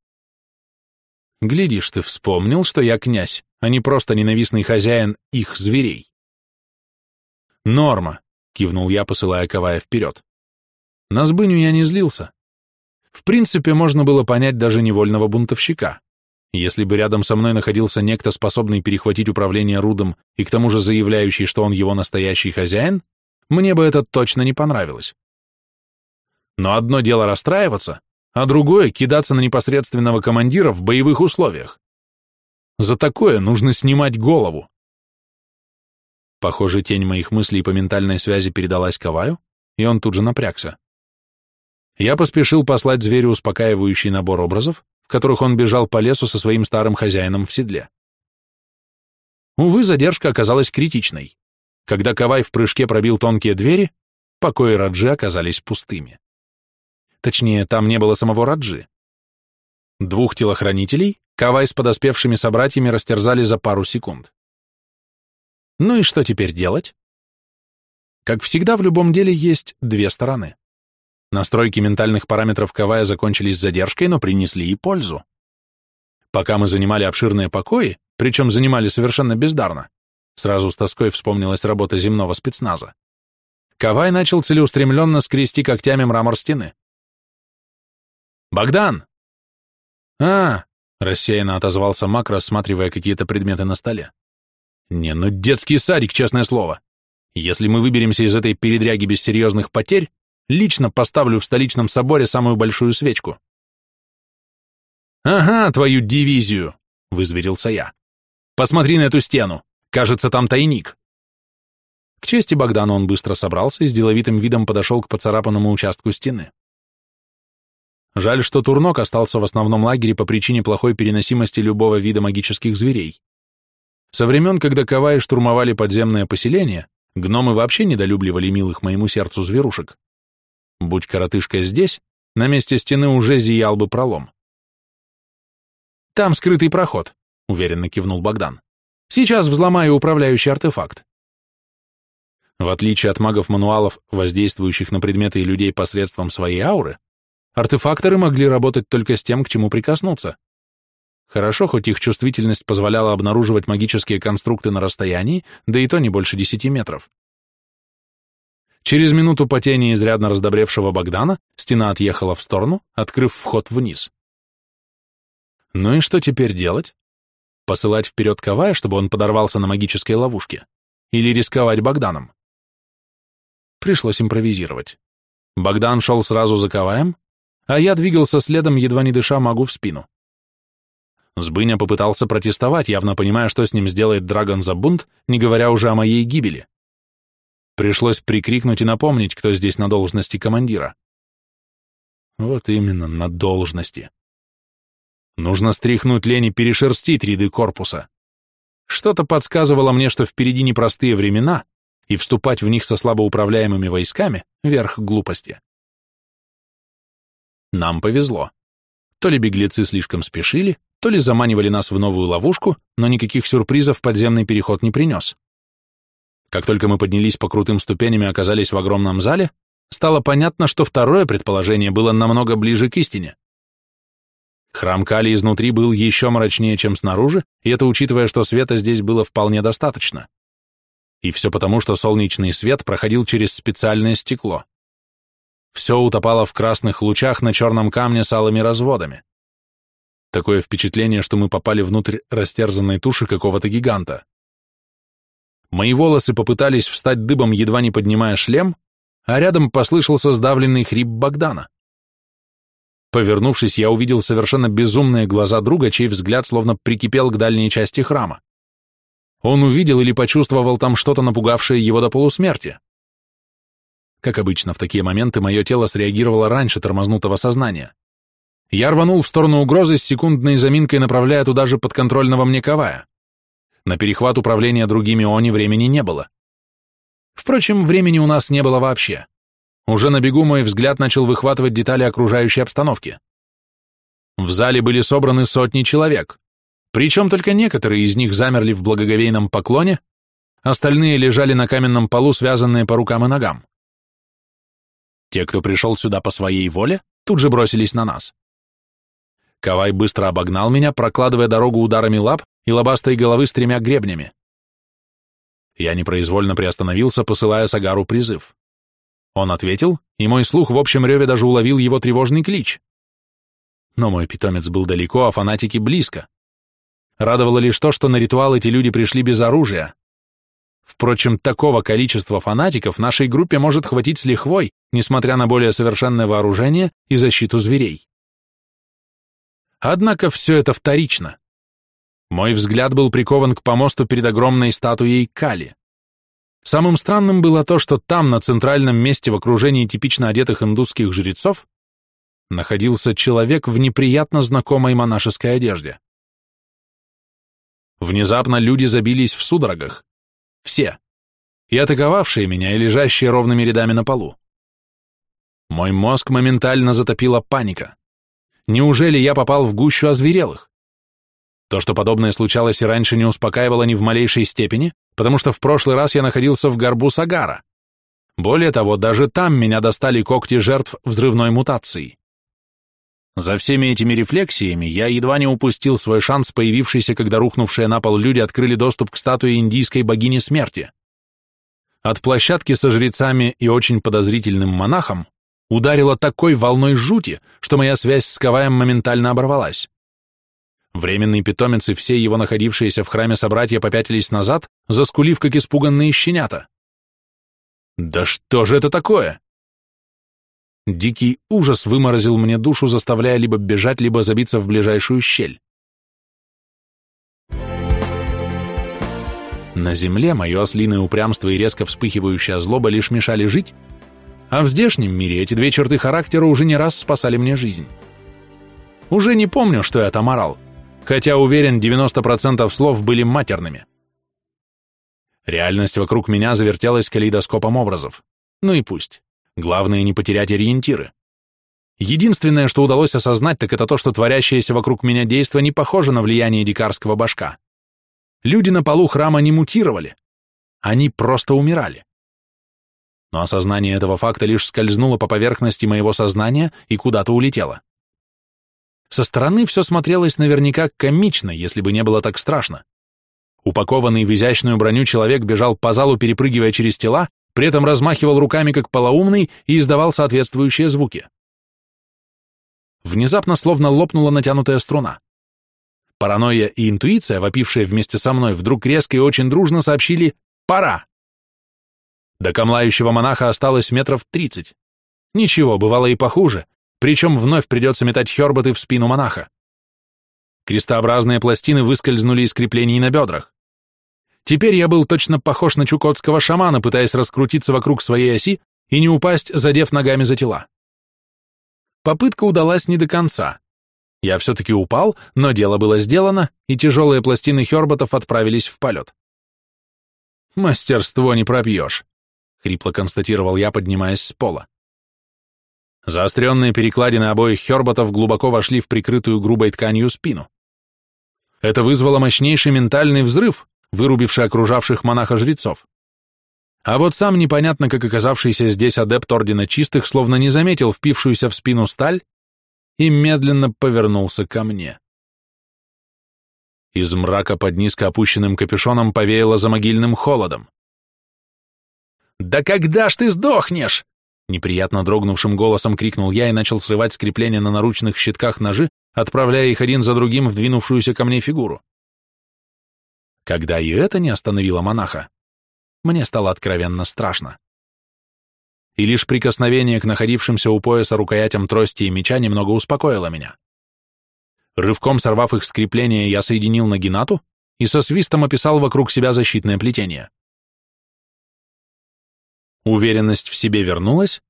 Speaker 1: Глядишь, ты вспомнил, что я князь, а не просто ненавистный хозяин их зверей. Норма, кивнул я, посылая Кавая вперед. На сбыню я не злился. В принципе, можно было понять даже невольного бунтовщика. Если бы рядом со мной находился некто, способный перехватить управление Рудом и к тому же заявляющий, что он его настоящий хозяин, мне бы это точно не понравилось. Но одно дело расстраиваться, а другое — кидаться на непосредственного командира в боевых условиях. За такое нужно снимать голову. Похоже, тень моих мыслей по ментальной связи передалась Каваю, и он тут же напрягся. Я поспешил послать зверю успокаивающий набор образов, в которых он бежал по лесу со своим старым хозяином в седле. Увы, задержка оказалась критичной. Когда Кавай в прыжке пробил тонкие двери, покои Раджи оказались пустыми. Точнее, там не было самого Раджи. Двух телохранителей Кавай с подоспевшими собратьями растерзали за пару секунд. Ну и что теперь делать? Как всегда, в любом деле есть две стороны. Настройки ментальных параметров Кавая закончились задержкой, но принесли и пользу. Пока мы занимали обширные покои, причем занимали совершенно бездарно, Сразу с тоской вспомнилась работа земного спецназа. Кавай начал целеустремленно скрести когтями мрамор стены. «Богдан!» «А!» — рассеянно отозвался Мак, рассматривая какие-то предметы на столе. «Не, ну детский садик, честное слово. Если мы выберемся из этой передряги без серьезных потерь, лично поставлю в столичном соборе самую большую свечку». «Ага, твою дивизию!» — вызверился я. «Посмотри на эту стену. Кажется, там тайник». К чести Богдана он быстро собрался и с деловитым видом подошел к поцарапанному участку стены. Жаль, что Турнок остался в основном лагере по причине плохой переносимости любого вида магических зверей. Со времен, когда Каваи штурмовали подземное поселение, гномы вообще недолюбливали милых моему сердцу зверушек. Будь коротышка здесь, на месте стены уже зиял бы пролом. «Там скрытый проход», — уверенно кивнул Богдан. «Сейчас взломаю управляющий артефакт». В отличие от магов-мануалов, воздействующих на предметы и людей посредством своей ауры, Артефакторы могли работать только с тем, к чему прикоснуться. Хорошо, хоть их чувствительность позволяла обнаруживать магические конструкты на расстоянии, да и то не больше десяти метров. Через минуту потения изрядно раздобревшего Богдана стена отъехала в сторону, открыв вход вниз. Ну и что теперь делать? Посылать вперед Кавая, чтобы он подорвался на магической ловушке? Или рисковать Богданом? Пришлось импровизировать. Богдан шел сразу за Каваем, а я двигался следом, едва не дыша могу в спину. Сбыня попытался протестовать, явно понимая, что с ним сделает Драгон за бунт, не говоря уже о моей гибели. Пришлось прикрикнуть и напомнить, кто здесь на должности командира. Вот именно, на должности. Нужно стряхнуть лень и перешерстить ряды корпуса. Что-то подсказывало мне, что впереди непростые времена, и вступать в них со слабоуправляемыми войсками — верх глупости. Нам повезло. То ли беглецы слишком спешили, то ли заманивали нас в новую ловушку, но никаких сюрпризов подземный переход не принес. Как только мы поднялись по крутым ступеням и оказались в огромном зале, стало понятно, что второе предположение было намного ближе к истине. Храм Кали изнутри был еще мрачнее, чем снаружи, и это учитывая, что света здесь было вполне достаточно. И все потому, что солнечный свет проходил через специальное стекло. Все утопало в красных лучах на черном камне с алыми разводами. Такое впечатление, что мы попали внутрь растерзанной туши какого-то гиганта. Мои волосы попытались встать дыбом, едва не поднимая шлем, а рядом послышался сдавленный хрип Богдана. Повернувшись, я увидел совершенно безумные глаза друга, чей взгляд словно прикипел к дальней части храма. Он увидел или почувствовал там что-то, напугавшее его до полусмерти. Как обычно, в такие моменты мое тело среагировало раньше тормознутого сознания. Я рванул в сторону угрозы с секундной заминкой, направляя туда же подконтрольного мне Кавая. На перехват управления другими Они времени не было. Впрочем, времени у нас не было вообще. Уже на бегу мой взгляд начал выхватывать детали окружающей обстановки. В зале были собраны сотни человек, причем только некоторые из них замерли в благоговейном поклоне, остальные лежали на каменном полу, связанные по рукам и ногам. Те, кто пришел сюда по своей воле, тут же бросились на нас. Кавай быстро обогнал меня, прокладывая дорогу ударами лап и лобастой головы с тремя гребнями. Я непроизвольно приостановился, посылая Сагару призыв. Он ответил, и мой слух в общем реве даже уловил его тревожный клич. Но мой питомец был далеко, а фанатики близко. Радовало лишь то, что на ритуал эти люди пришли без оружия. Впрочем, такого количества фанатиков нашей группе может хватить с лихвой, несмотря на более совершенное вооружение и защиту зверей. Однако все это вторично. Мой взгляд был прикован к помосту перед огромной статуей Кали. Самым странным было то, что там, на центральном месте в окружении типично одетых индусских жрецов, находился человек в неприятно знакомой монашеской одежде. Внезапно люди забились в судорогах. Все. И атаковавшие меня, и лежащие ровными рядами на полу. Мой мозг моментально затопила паника. Неужели я попал в гущу озверелых? То, что подобное случалось и раньше, не успокаивало ни в малейшей степени, потому что в прошлый раз я находился в горбу Сагара. Более того, даже там меня достали когти жертв взрывной мутации. За всеми этими рефлексиями я едва не упустил свой шанс, появившийся, когда рухнувшие на пол люди открыли доступ к статуе индийской богини смерти. От площадки со жрецами и очень подозрительным монахом ударило такой волной жути, что моя связь с Каваем моментально оборвалась. Временный питомец и все его находившиеся в храме собратья попятились назад, заскулив, как испуганные щенята. Да что же это такое? Дикий ужас выморозил мне душу, заставляя либо бежать, либо забиться в ближайшую щель. На земле мое ослиное упрямство и резко вспыхивающая злоба лишь мешали жить, а в здешнем мире эти две черты характера уже не раз спасали мне жизнь. Уже не помню, что я там орал, хотя уверен, 90% слов были матерными. Реальность вокруг меня завертелась калейдоскопом образов. Ну и пусть. Главное не потерять ориентиры. Единственное, что удалось осознать, так это то, что творящееся вокруг меня действо не похоже на влияние дикарского башка. Люди на полу храма не мутировали. Они просто умирали. Но осознание этого факта лишь скользнуло по поверхности моего сознания и куда-то улетело. Со стороны все смотрелось наверняка комично, если бы не было так страшно. Упакованный в изящную броню человек бежал по залу, перепрыгивая через тела, при этом размахивал руками как полоумный и издавал соответствующие звуки. Внезапно словно лопнула натянутая струна. Паранойя и интуиция, вопившие вместе со мной, вдруг резко и очень дружно сообщили «Пора!». До камлающего монаха осталось метров тридцать. Ничего, бывало и похуже, причем вновь придется метать херботы в спину монаха. Крестообразные пластины выскользнули из креплений на бедрах. Теперь я был точно похож на чукотского шамана, пытаясь раскрутиться вокруг своей оси и не упасть, задев ногами за тела. Попытка удалась не до конца. Я все-таки упал, но дело было сделано, и тяжелые пластины Херботов отправились в полет. «Мастерство не пропьешь», — хрипло констатировал я, поднимаясь с пола. Заостренные перекладины обоих Херботов глубоко вошли в прикрытую грубой тканью спину. Это вызвало мощнейший ментальный взрыв, вырубивший окружавших монаха-жрецов. А вот сам непонятно, как оказавшийся здесь адепт Ордена Чистых, словно не заметил впившуюся в спину сталь и медленно повернулся ко мне. Из мрака под низко опущенным капюшоном повеяло за могильным холодом. «Да когда ж ты сдохнешь?» Неприятно дрогнувшим голосом крикнул я и начал срывать скрепления на наручных щитках ножи, отправляя их один за другим в двинувшуюся ко мне фигуру. Когда и это не остановило монаха, мне стало откровенно страшно и лишь прикосновение к находившимся у пояса рукоятям трости и меча немного успокоило меня. Рывком сорвав их скрепление, я соединил нагинату и со свистом описал вокруг себя защитное плетение. Уверенность в себе вернулась,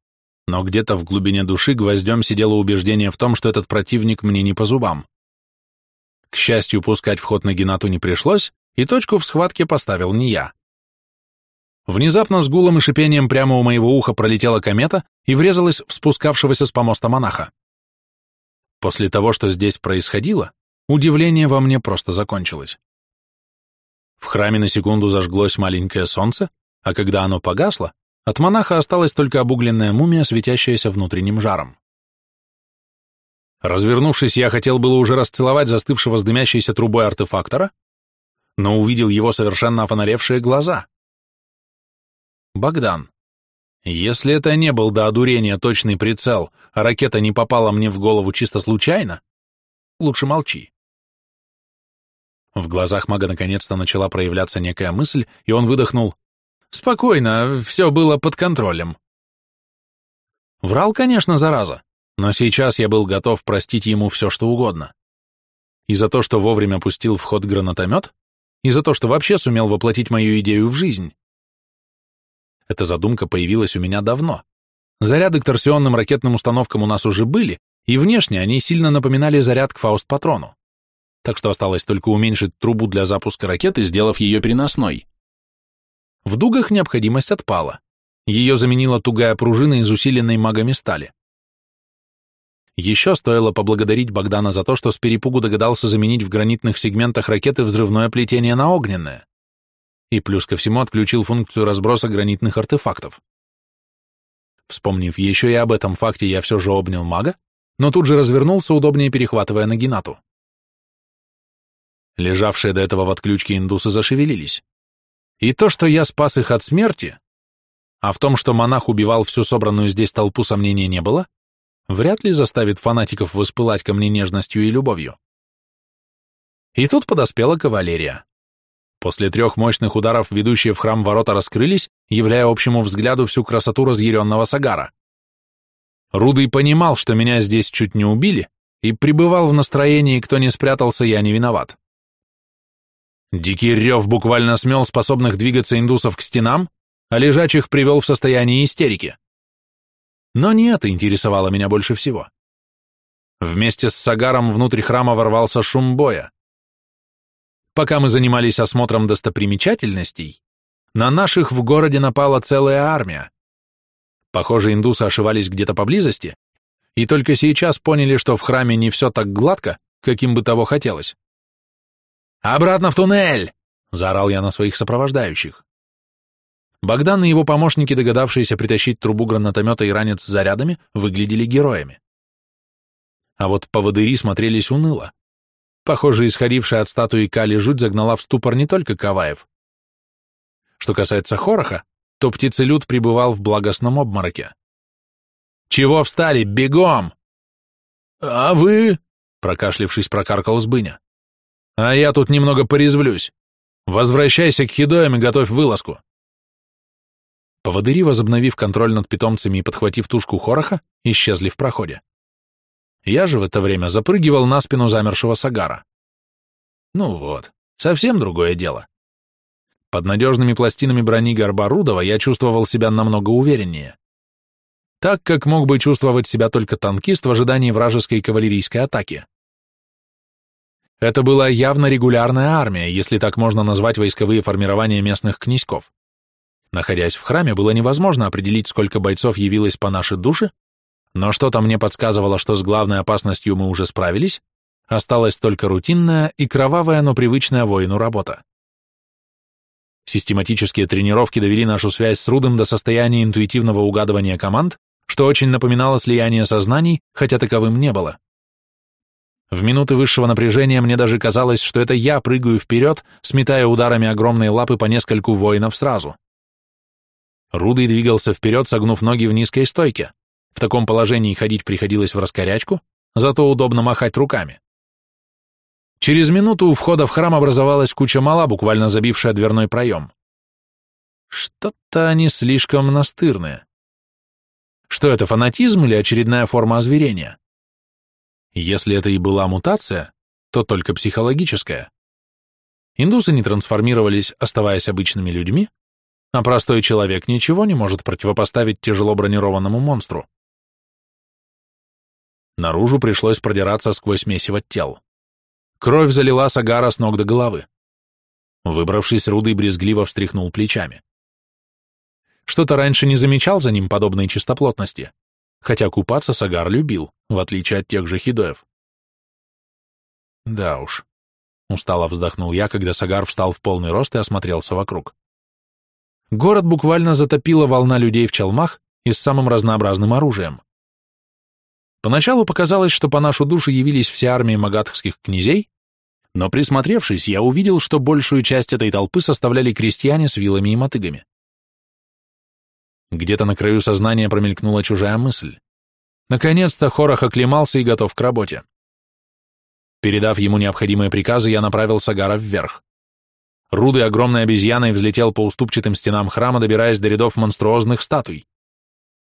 Speaker 1: но где-то в глубине души гвоздем сидело убеждение в том, что этот противник мне не по зубам. К счастью, пускать в ход нагинату не пришлось, и точку в схватке поставил не я. Внезапно с гулом и шипением прямо у моего уха пролетела комета и врезалась в спускавшегося с помоста монаха. После того, что здесь происходило, удивление во мне просто закончилось. В храме на секунду зажглось маленькое солнце, а когда оно погасло, от монаха осталась только обугленная мумия, светящаяся внутренним жаром. Развернувшись, я хотел было уже расцеловать застывшего с дымящейся трубой артефактора, но увидел его совершенно офонаревшие глаза. Богдан, если это не был до одурения точный прицел, а ракета не попала мне в голову чисто случайно, лучше молчи. В глазах мага наконец-то начала проявляться некая мысль, и он выдохнул. «Спокойно, все было под контролем». Врал, конечно, зараза, но сейчас я был готов простить ему все, что угодно. И за то, что вовремя пустил в ход гранатомет, и за то, что вообще сумел воплотить мою идею в жизнь. Эта задумка появилась у меня давно. Заряды к торсионным ракетным установкам у нас уже были, и внешне они сильно напоминали заряд к фауст-патрону. Так что осталось только уменьшить трубу для запуска ракеты, сделав ее переносной. В дугах необходимость отпала. Ее заменила тугая пружина из усиленной магами стали. Еще стоило поблагодарить Богдана за то, что с перепугу догадался заменить в гранитных сегментах ракеты взрывное плетение на огненное и плюс ко всему отключил функцию разброса гранитных артефактов. Вспомнив еще и об этом факте, я все же обнял мага, но тут же развернулся, удобнее перехватывая Нагинату. Лежавшие до этого в отключке индусы зашевелились. И то, что я спас их от смерти, а в том, что монах убивал всю собранную здесь толпу, сомнений не было, вряд ли заставит фанатиков воспылать ко мне нежностью и любовью. И тут подоспела кавалерия. После трех мощных ударов ведущие в храм ворота раскрылись, являя общему взгляду всю красоту разъяренного Сагара. Рудый понимал, что меня здесь чуть не убили, и пребывал в настроении «кто не спрятался, я не виноват». Дикий рев буквально смел способных двигаться индусов к стенам, а лежачих привел в состояние истерики. Но не это интересовало меня больше всего. Вместе с Сагаром внутрь храма ворвался шум боя. Пока мы занимались осмотром достопримечательностей, на наших в городе напала целая армия. Похоже, индусы ошивались где-то поблизости, и только сейчас поняли, что в храме не все так гладко, каким бы того хотелось. «Обратно в туннель!» — заорал я на своих сопровождающих. Богдан и его помощники, догадавшиеся притащить трубу гранатомета и ранец с зарядами, выглядели героями. А вот поводыри смотрелись уныло. Похоже, исходившая от статуи Кали жуть загнала в ступор не только Каваев. Что касается Хороха, то птицелюд пребывал в благостном обмороке. «Чего встали? Бегом!» «А вы?» — прокашлившись, прокаркал Сбыня. А я тут немного порезвлюсь. Возвращайся к хидоям и готовь вылазку. Поводыри, возобновив контроль над питомцами и подхватив тушку хороха, исчезли в проходе. Я же в это время запрыгивал на спину замершего Сагара. Ну вот, совсем другое дело. Под надежными пластинами брони горба Рудова я чувствовал себя намного увереннее. Так, как мог бы чувствовать себя только танкист в ожидании вражеской кавалерийской атаки. Это была явно регулярная армия, если так можно назвать войсковые формирования местных князьков. Находясь в храме, было невозможно определить, сколько бойцов явилось по нашей душе, но что-то мне подсказывало, что с главной опасностью мы уже справились, осталась только рутинная и кровавая, но привычная воину работа. Систематические тренировки довели нашу связь с Рудом до состояния интуитивного угадывания команд, что очень напоминало слияние сознаний, хотя таковым не было. В минуты высшего напряжения мне даже казалось, что это я прыгаю вперед, сметая ударами огромные лапы по нескольку воинов сразу. Рудый двигался вперед, согнув ноги в низкой стойке. В таком положении ходить приходилось в раскорячку, зато удобно махать руками. Через минуту у входа в храм образовалась куча мала, буквально забившая дверной проем. Что-то они слишком настырные. Что это, фанатизм или очередная форма озверения? Если это и была мутация, то только психологическая. Индусы не трансформировались, оставаясь обычными людьми, а простой человек ничего не может противопоставить тяжело бронированному монстру. Наружу пришлось продираться сквозь месиво тел. Кровь залила Сагара с ног до головы. Выбравшись, Рудый брезгливо встряхнул плечами. Что-то раньше не замечал за ним подобной чистоплотности хотя купаться Сагар любил, в отличие от тех же хидоев. Да уж, устало вздохнул я, когда Сагар встал в полный рост и осмотрелся вокруг. Город буквально затопила волна людей в челмах и с самым разнообразным оружием. Поначалу показалось, что по нашу душу явились все армии магатхских князей, но присмотревшись, я увидел, что большую часть этой толпы составляли крестьяне с вилами и мотыгами. Где-то на краю сознания промелькнула чужая мысль. Наконец-то Хорох оклемался и готов к работе. Передав ему необходимые приказы, я направил Сагара вверх. Руды огромной обезьяной взлетел по уступчатым стенам храма, добираясь до рядов монструозных статуй.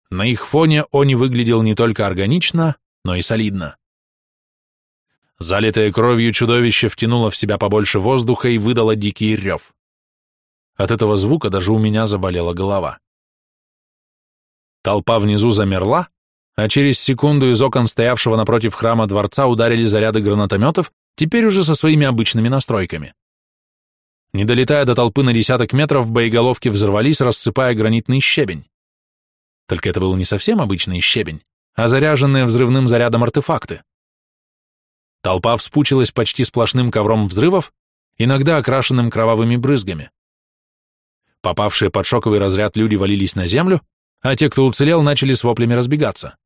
Speaker 1: На их фоне Они выглядел не только органично, но и солидно. Залитое кровью чудовище втянуло в себя побольше воздуха и выдало дикий рев. От этого звука даже у меня заболела голова. Толпа внизу замерла, а через секунду из окон стоявшего напротив храма дворца ударили заряды гранатометов, теперь уже со своими обычными настройками. Не долетая до толпы на десяток метров, боеголовки взорвались, рассыпая гранитный щебень. Только это был не совсем обычный щебень, а заряженные взрывным зарядом артефакты. Толпа вспучилась почти сплошным ковром взрывов, иногда окрашенным кровавыми брызгами. Попавшие под шоковый разряд люди валились на землю, а те, кто уцелел, начали с воплями разбегаться.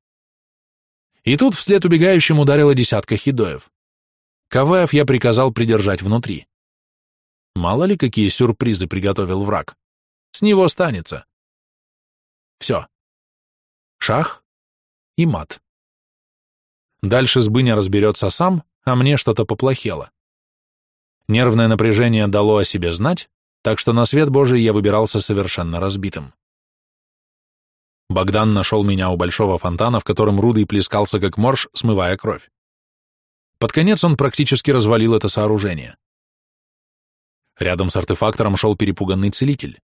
Speaker 1: И тут вслед убегающим ударила десятка хидоев. Каваев я приказал придержать внутри. Мало ли, какие сюрпризы приготовил враг. С него останется. Все. Шах и мат. Дальше Сбыня разберется сам, а мне что-то поплохело. Нервное напряжение дало о себе знать, так что на свет Божий я выбирался совершенно разбитым. Богдан нашел меня у большого фонтана, в котором Рудый плескался как морж, смывая кровь. Под конец он практически развалил это сооружение. Рядом с артефактором шел перепуганный целитель.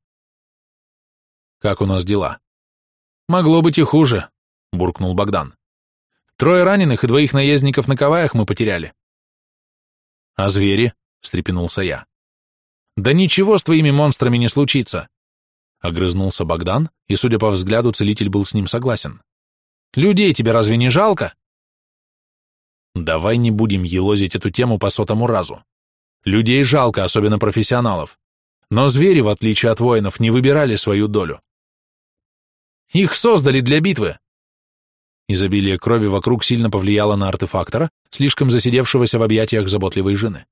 Speaker 1: «Как у нас дела?» «Могло быть и хуже», — буркнул Богдан. «Трое раненых и двоих наездников на Каваях мы потеряли». «А звери?» — встрепенулся я. «Да ничего с твоими монстрами не случится. Огрызнулся Богдан, и, судя по взгляду, целитель был с ним согласен. «Людей тебе разве не жалко?» «Давай не будем елозить эту тему по сотому разу. Людей жалко, особенно профессионалов. Но звери, в отличие от воинов, не выбирали свою долю. Их создали для битвы!» Изобилие крови вокруг сильно повлияло на артефактора, слишком засидевшегося в объятиях заботливой жены.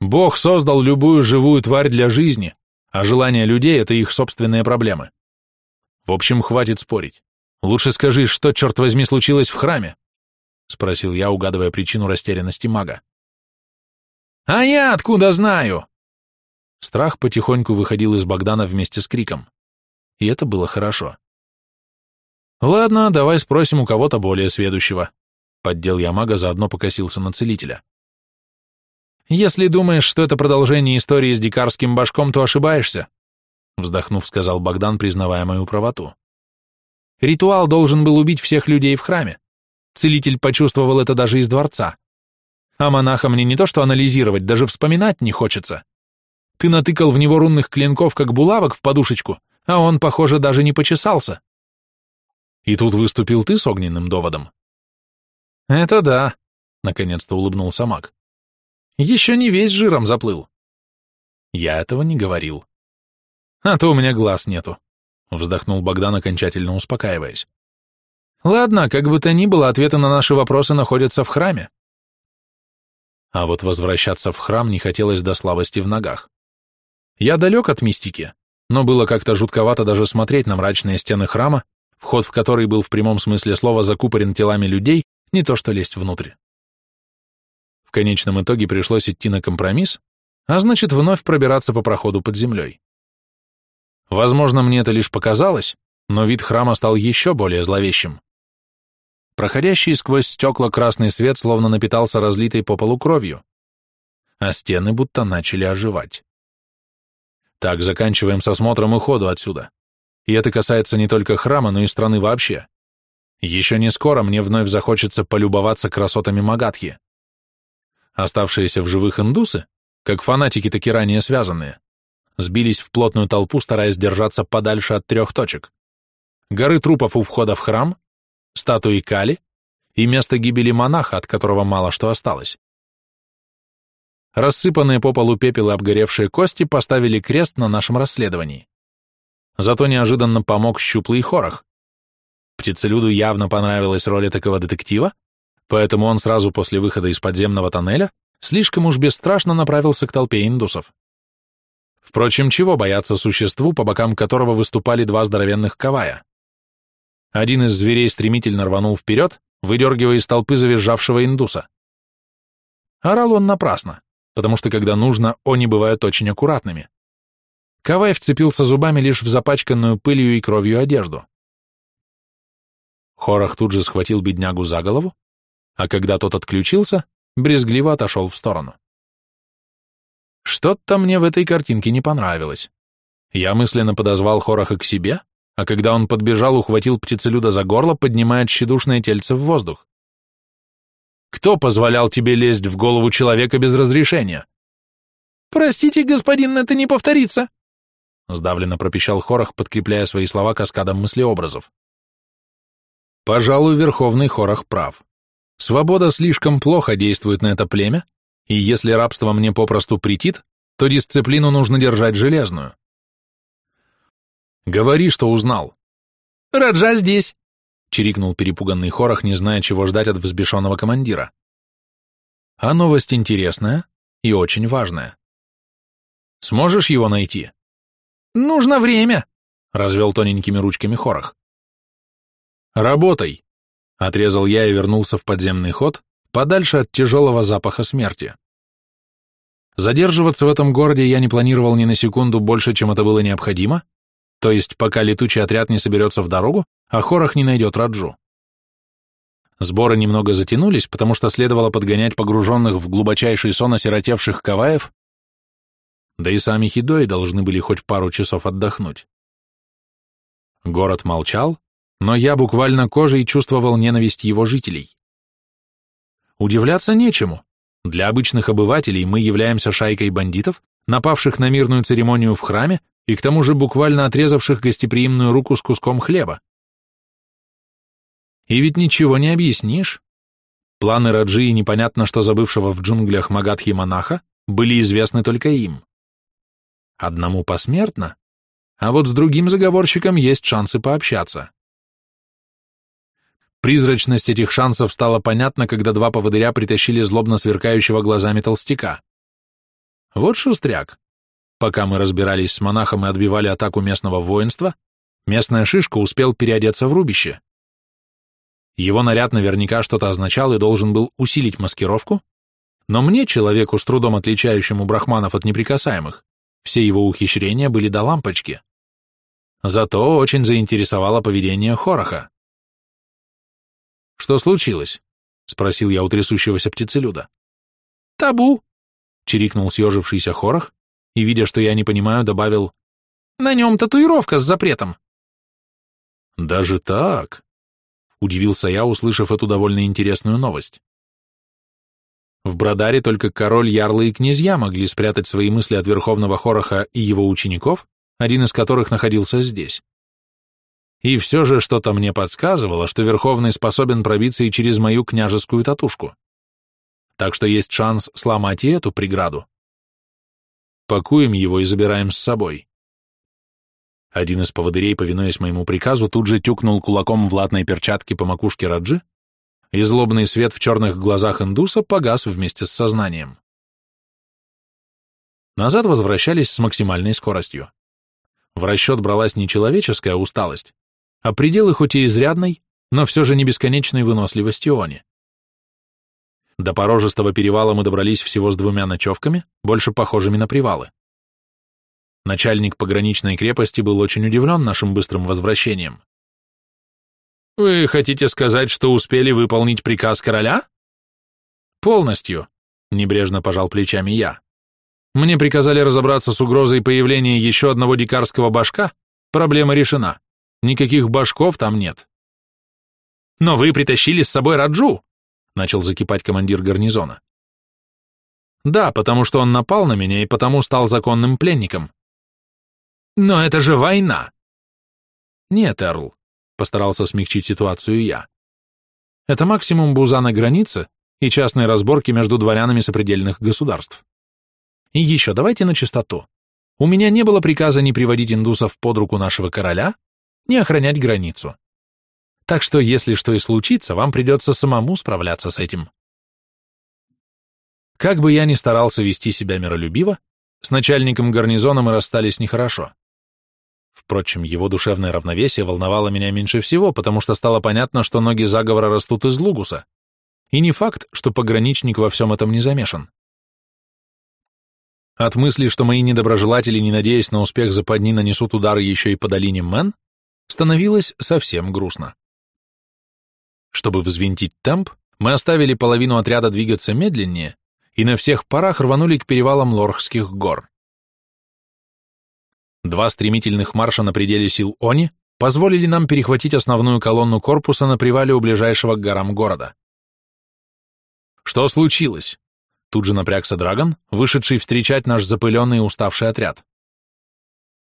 Speaker 1: Бог создал любую живую тварь для жизни, а желания людей — это их собственные проблемы. В общем, хватит спорить. Лучше скажи, что, черт возьми, случилось в храме? Спросил я, угадывая причину растерянности мага. А я откуда знаю? Страх потихоньку выходил из Богдана вместе с криком. И это было хорошо. Ладно, давай спросим у кого-то более сведущего. Поддел я мага, заодно покосился на целителя. «Если думаешь, что это продолжение истории с дикарским башком, то ошибаешься», вздохнув, сказал Богдан, признавая мою правоту. «Ритуал должен был убить всех людей в храме. Целитель почувствовал это даже из дворца. А монаха мне не то что анализировать, даже вспоминать не хочется. Ты натыкал в него рунных клинков, как булавок в подушечку, а он, похоже, даже не почесался. И тут выступил ты с огненным доводом. Это да, наконец-то улыбнулся маг. Еще не весь жиром заплыл. Я этого не говорил. А то у меня глаз нету, вздохнул Богдан, окончательно успокаиваясь. Ладно, как бы то ни было, ответы на наши вопросы находятся в храме. А вот возвращаться в храм не хотелось до слабости в ногах. Я далек от мистики, но было как-то жутковато даже смотреть на мрачные стены храма, вход в который был в прямом смысле слова закупорен телами людей, не то что лезть внутрь. В конечном итоге пришлось идти на компромисс, а значит, вновь пробираться по проходу под землей. Возможно, мне это лишь показалось, но вид храма стал еще более зловещим. Проходящий сквозь стекла красный свет словно напитался разлитой по полу кровью, а стены будто начали оживать. Так, заканчиваем с осмотром и ходу отсюда. И это касается не только храма, но и страны вообще. Еще не скоро мне вновь захочется полюбоваться красотами Магадхи. Оставшиеся в живых индусы, как фанатики, так и ранее связанные, сбились в плотную толпу, стараясь держаться подальше от трех точек. Горы трупов у входа в храм, статуи Кали и место гибели монаха, от которого мало что осталось. Рассыпанные по полу пепел и обгоревшие кости поставили крест на нашем расследовании. Зато неожиданно помог щуплый хорох. Птицелюду явно понравилась роль такого детектива, Поэтому он сразу после выхода из подземного тоннеля слишком уж бесстрашно направился к толпе индусов. Впрочем, чего бояться существу, по бокам которого выступали два здоровенных кавая? Один из зверей стремительно рванул вперед, выдергивая из толпы завизжавшего индуса. Орал он напрасно, потому что, когда нужно, они бывают очень аккуратными. Кавай вцепился зубами лишь в запачканную пылью и кровью одежду. Хорох тут же схватил беднягу за голову, а когда тот отключился, брезгливо отошел в сторону. Что-то мне в этой картинке не понравилось. Я мысленно подозвал Хороха к себе, а когда он подбежал, ухватил птицелюда за горло, поднимая тщедушное тельце в воздух. «Кто позволял тебе лезть в голову человека без разрешения?» «Простите, господин, это не повторится», — сдавленно пропищал Хорох, подкрепляя свои слова каскадом мыслеобразов. Пожалуй, Верховный Хорох прав. Свобода слишком плохо действует на это племя, и если рабство мне попросту претит, то дисциплину нужно держать железную. Говори, что узнал. Раджа здесь. — чирикнул перепуганный Хорох, не зная, чего ждать от взбешенного командира. «А новость интересная и очень важная. Сможешь его найти?»
Speaker 2: «Нужно время», — развел
Speaker 1: тоненькими ручками Хорох. «Работай», — отрезал я и вернулся в подземный ход, подальше от тяжелого запаха смерти. Задерживаться в этом городе я не планировал ни на секунду больше, чем это было необходимо, то есть пока летучий отряд не соберется в дорогу, а Хорох не найдет Раджу. Сборы немного затянулись, потому что следовало подгонять погруженных в глубочайший сон осиротевших каваев, да и сами Хидои должны были хоть пару часов отдохнуть. Город молчал, но я буквально кожей чувствовал ненависть его жителей. Удивляться нечему. Для обычных обывателей мы являемся шайкой бандитов, напавших на мирную церемонию в храме и к тому же буквально отрезавших гостеприимную руку с куском хлеба. И ведь ничего не объяснишь. Планы Раджи и непонятно что забывшего в джунглях Магадхи монаха были известны только им. Одному посмертно, а вот с другим заговорщиком есть шансы пообщаться. Призрачность этих шансов стала понятна, когда два поводыря притащили злобно сверкающего глазами толстяка. Вот шустряк. Пока мы разбирались с монахом и отбивали атаку местного воинства, местная шишка успел переодеться в рубище. Его наряд наверняка что-то означал и должен был усилить маскировку, но мне, человеку с трудом отличающему брахманов от неприкасаемых, все его ухищрения были до лампочки. Зато очень заинтересовало поведение Хороха. «Что случилось?» — спросил я у трясущегося птицелюда.
Speaker 2: «Табу!»
Speaker 1: — чирикнул съежившийся Хорох и, видя, что я не понимаю, добавил
Speaker 2: «На нем татуировка с запретом».
Speaker 1: «Даже так?» — удивился я, услышав эту довольно интересную новость. В Брадаре только король, ярлы и князья могли спрятать свои мысли от Верховного Хороха и его учеников, один из которых находился здесь. И все же что-то мне подсказывало, что Верховный способен пробиться и через мою княжескую татушку. Так что есть шанс сломать и эту преграду. Пакуем его и забираем с собой. Один из поводырей, повинуясь моему приказу, тут же тюкнул кулаком в латной перчатке по макушке Раджи, и злобный свет в черных глазах индуса погас вместе с сознанием. Назад возвращались с максимальной скоростью. В расчет бралась не человеческая усталость, а пределы хоть и изрядной, но все же не бесконечной выносливости они. До порожистого перевала мы добрались всего с двумя ночевками, больше похожими на привалы. Начальник пограничной крепости был очень удивлен нашим быстрым возвращением. «Вы хотите сказать, что успели выполнить приказ короля?» «Полностью», — небрежно пожал плечами я. «Мне приказали разобраться с угрозой появления еще одного дикарского башка, проблема решена. Никаких башков там нет». «Но вы притащили с собой Раджу», — начал закипать командир гарнизона. «Да, потому что он напал на меня и потому стал законным пленником. «Но это же война!» «Нет, Эрл», — постарался смягчить ситуацию я. «Это максимум буза на границе и частные разборки между дворянами сопредельных государств. И еще давайте на чистоту. У меня не было приказа ни приводить индусов под руку нашего короля, ни охранять границу. Так что, если что и случится, вам придется самому справляться с этим. Как бы я ни старался вести себя миролюбиво, с начальником гарнизона мы расстались нехорошо. Впрочем, его душевное равновесие волновало меня меньше всего, потому что стало понятно, что ноги заговора растут из лугуса. И не факт, что пограничник во всем этом не замешан. От мысли, что мои недоброжелатели, не надеясь на успех западни, нанесут удары еще и по долине Мэн, становилось совсем грустно. Чтобы взвинтить темп, мы оставили половину отряда двигаться медленнее и на всех парах рванули к перевалам Лорхских гор. Два стремительных марша на пределе сил Они позволили нам перехватить основную колонну корпуса на привале у ближайшего к горам города. Что случилось? Тут же напрягся Драгон, вышедший встречать наш запыленный и уставший отряд.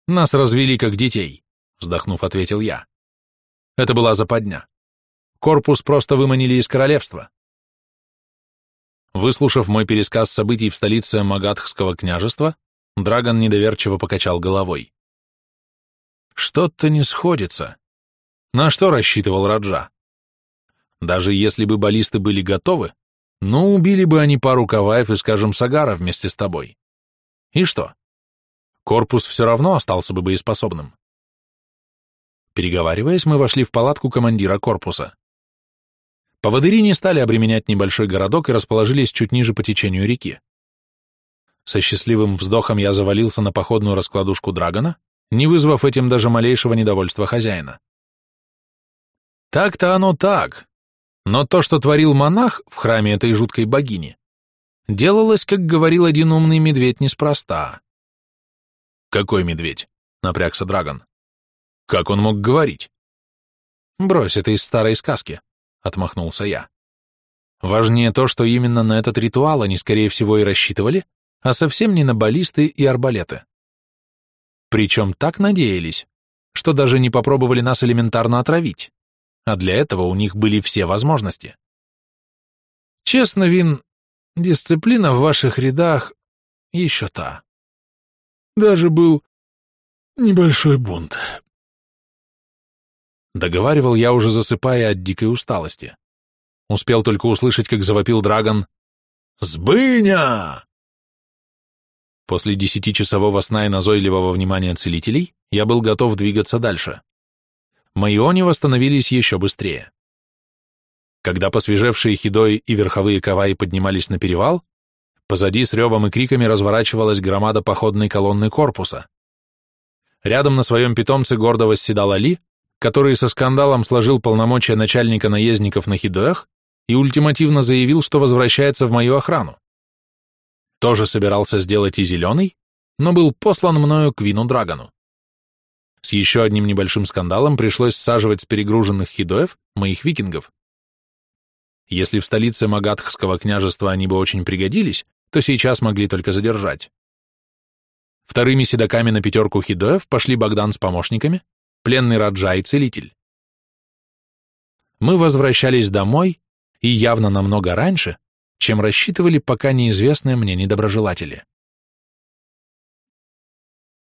Speaker 1: Нас развели как детей, вздохнув, ответил я. Это была западня. Корпус просто выманили из королевства. Выслушав мой пересказ событий в столице Магадхского княжества, Драгон недоверчиво покачал головой. Что-то не сходится. На что рассчитывал Раджа? Даже если бы баллисты были готовы, ну, убили бы они пару каваев и, скажем, Сагара вместе с тобой. И что? Корпус все равно остался бы боеспособным. Переговариваясь, мы вошли в палатку командира корпуса. Поводыри не стали обременять небольшой городок и расположились чуть ниже по течению реки. Со счастливым вздохом я завалился на походную раскладушку Драгона, не вызвав этим даже малейшего недовольства хозяина. Так-то оно так, но то, что творил монах в храме этой жуткой богини, делалось, как говорил один умный медведь, неспроста. «Какой медведь?» — напрягся Драгон. «Как он мог говорить?» «Брось, это из старой сказки», — отмахнулся я. «Важнее то, что именно на этот ритуал они, скорее всего, и рассчитывали, а совсем не на баллисты и арбалеты. Причем так надеялись, что даже не попробовали нас элементарно отравить а для этого у них были все возможности. Честно, Вин, дисциплина в ваших рядах еще та. Даже был небольшой бунт. Договаривал я уже засыпая от дикой усталости. Успел только услышать, как завопил Драгон «Сбыня!». После десятичасового сна и назойливого внимания целителей я был готов двигаться дальше. Майони восстановились еще быстрее. Когда посвежевшие хидой и верховые каваи поднимались на перевал, позади с ревом и криками разворачивалась громада походной колонны корпуса. Рядом на своем питомце гордо восседал Али, который со скандалом сложил полномочия начальника наездников на хидоях и ультимативно заявил, что возвращается в мою охрану. Тоже собирался сделать и зеленый, но был послан мною к Вину Драгону. С еще одним небольшим скандалом пришлось саживать с перегруженных хидоев моих викингов. Если в столице Магадхского княжества они бы очень пригодились, то сейчас могли только задержать. Вторыми седоками на пятерку хидоев пошли Богдан с помощниками, пленный Раджа и целитель. Мы возвращались домой, и явно намного раньше, чем рассчитывали пока неизвестные мне недоброжелатели.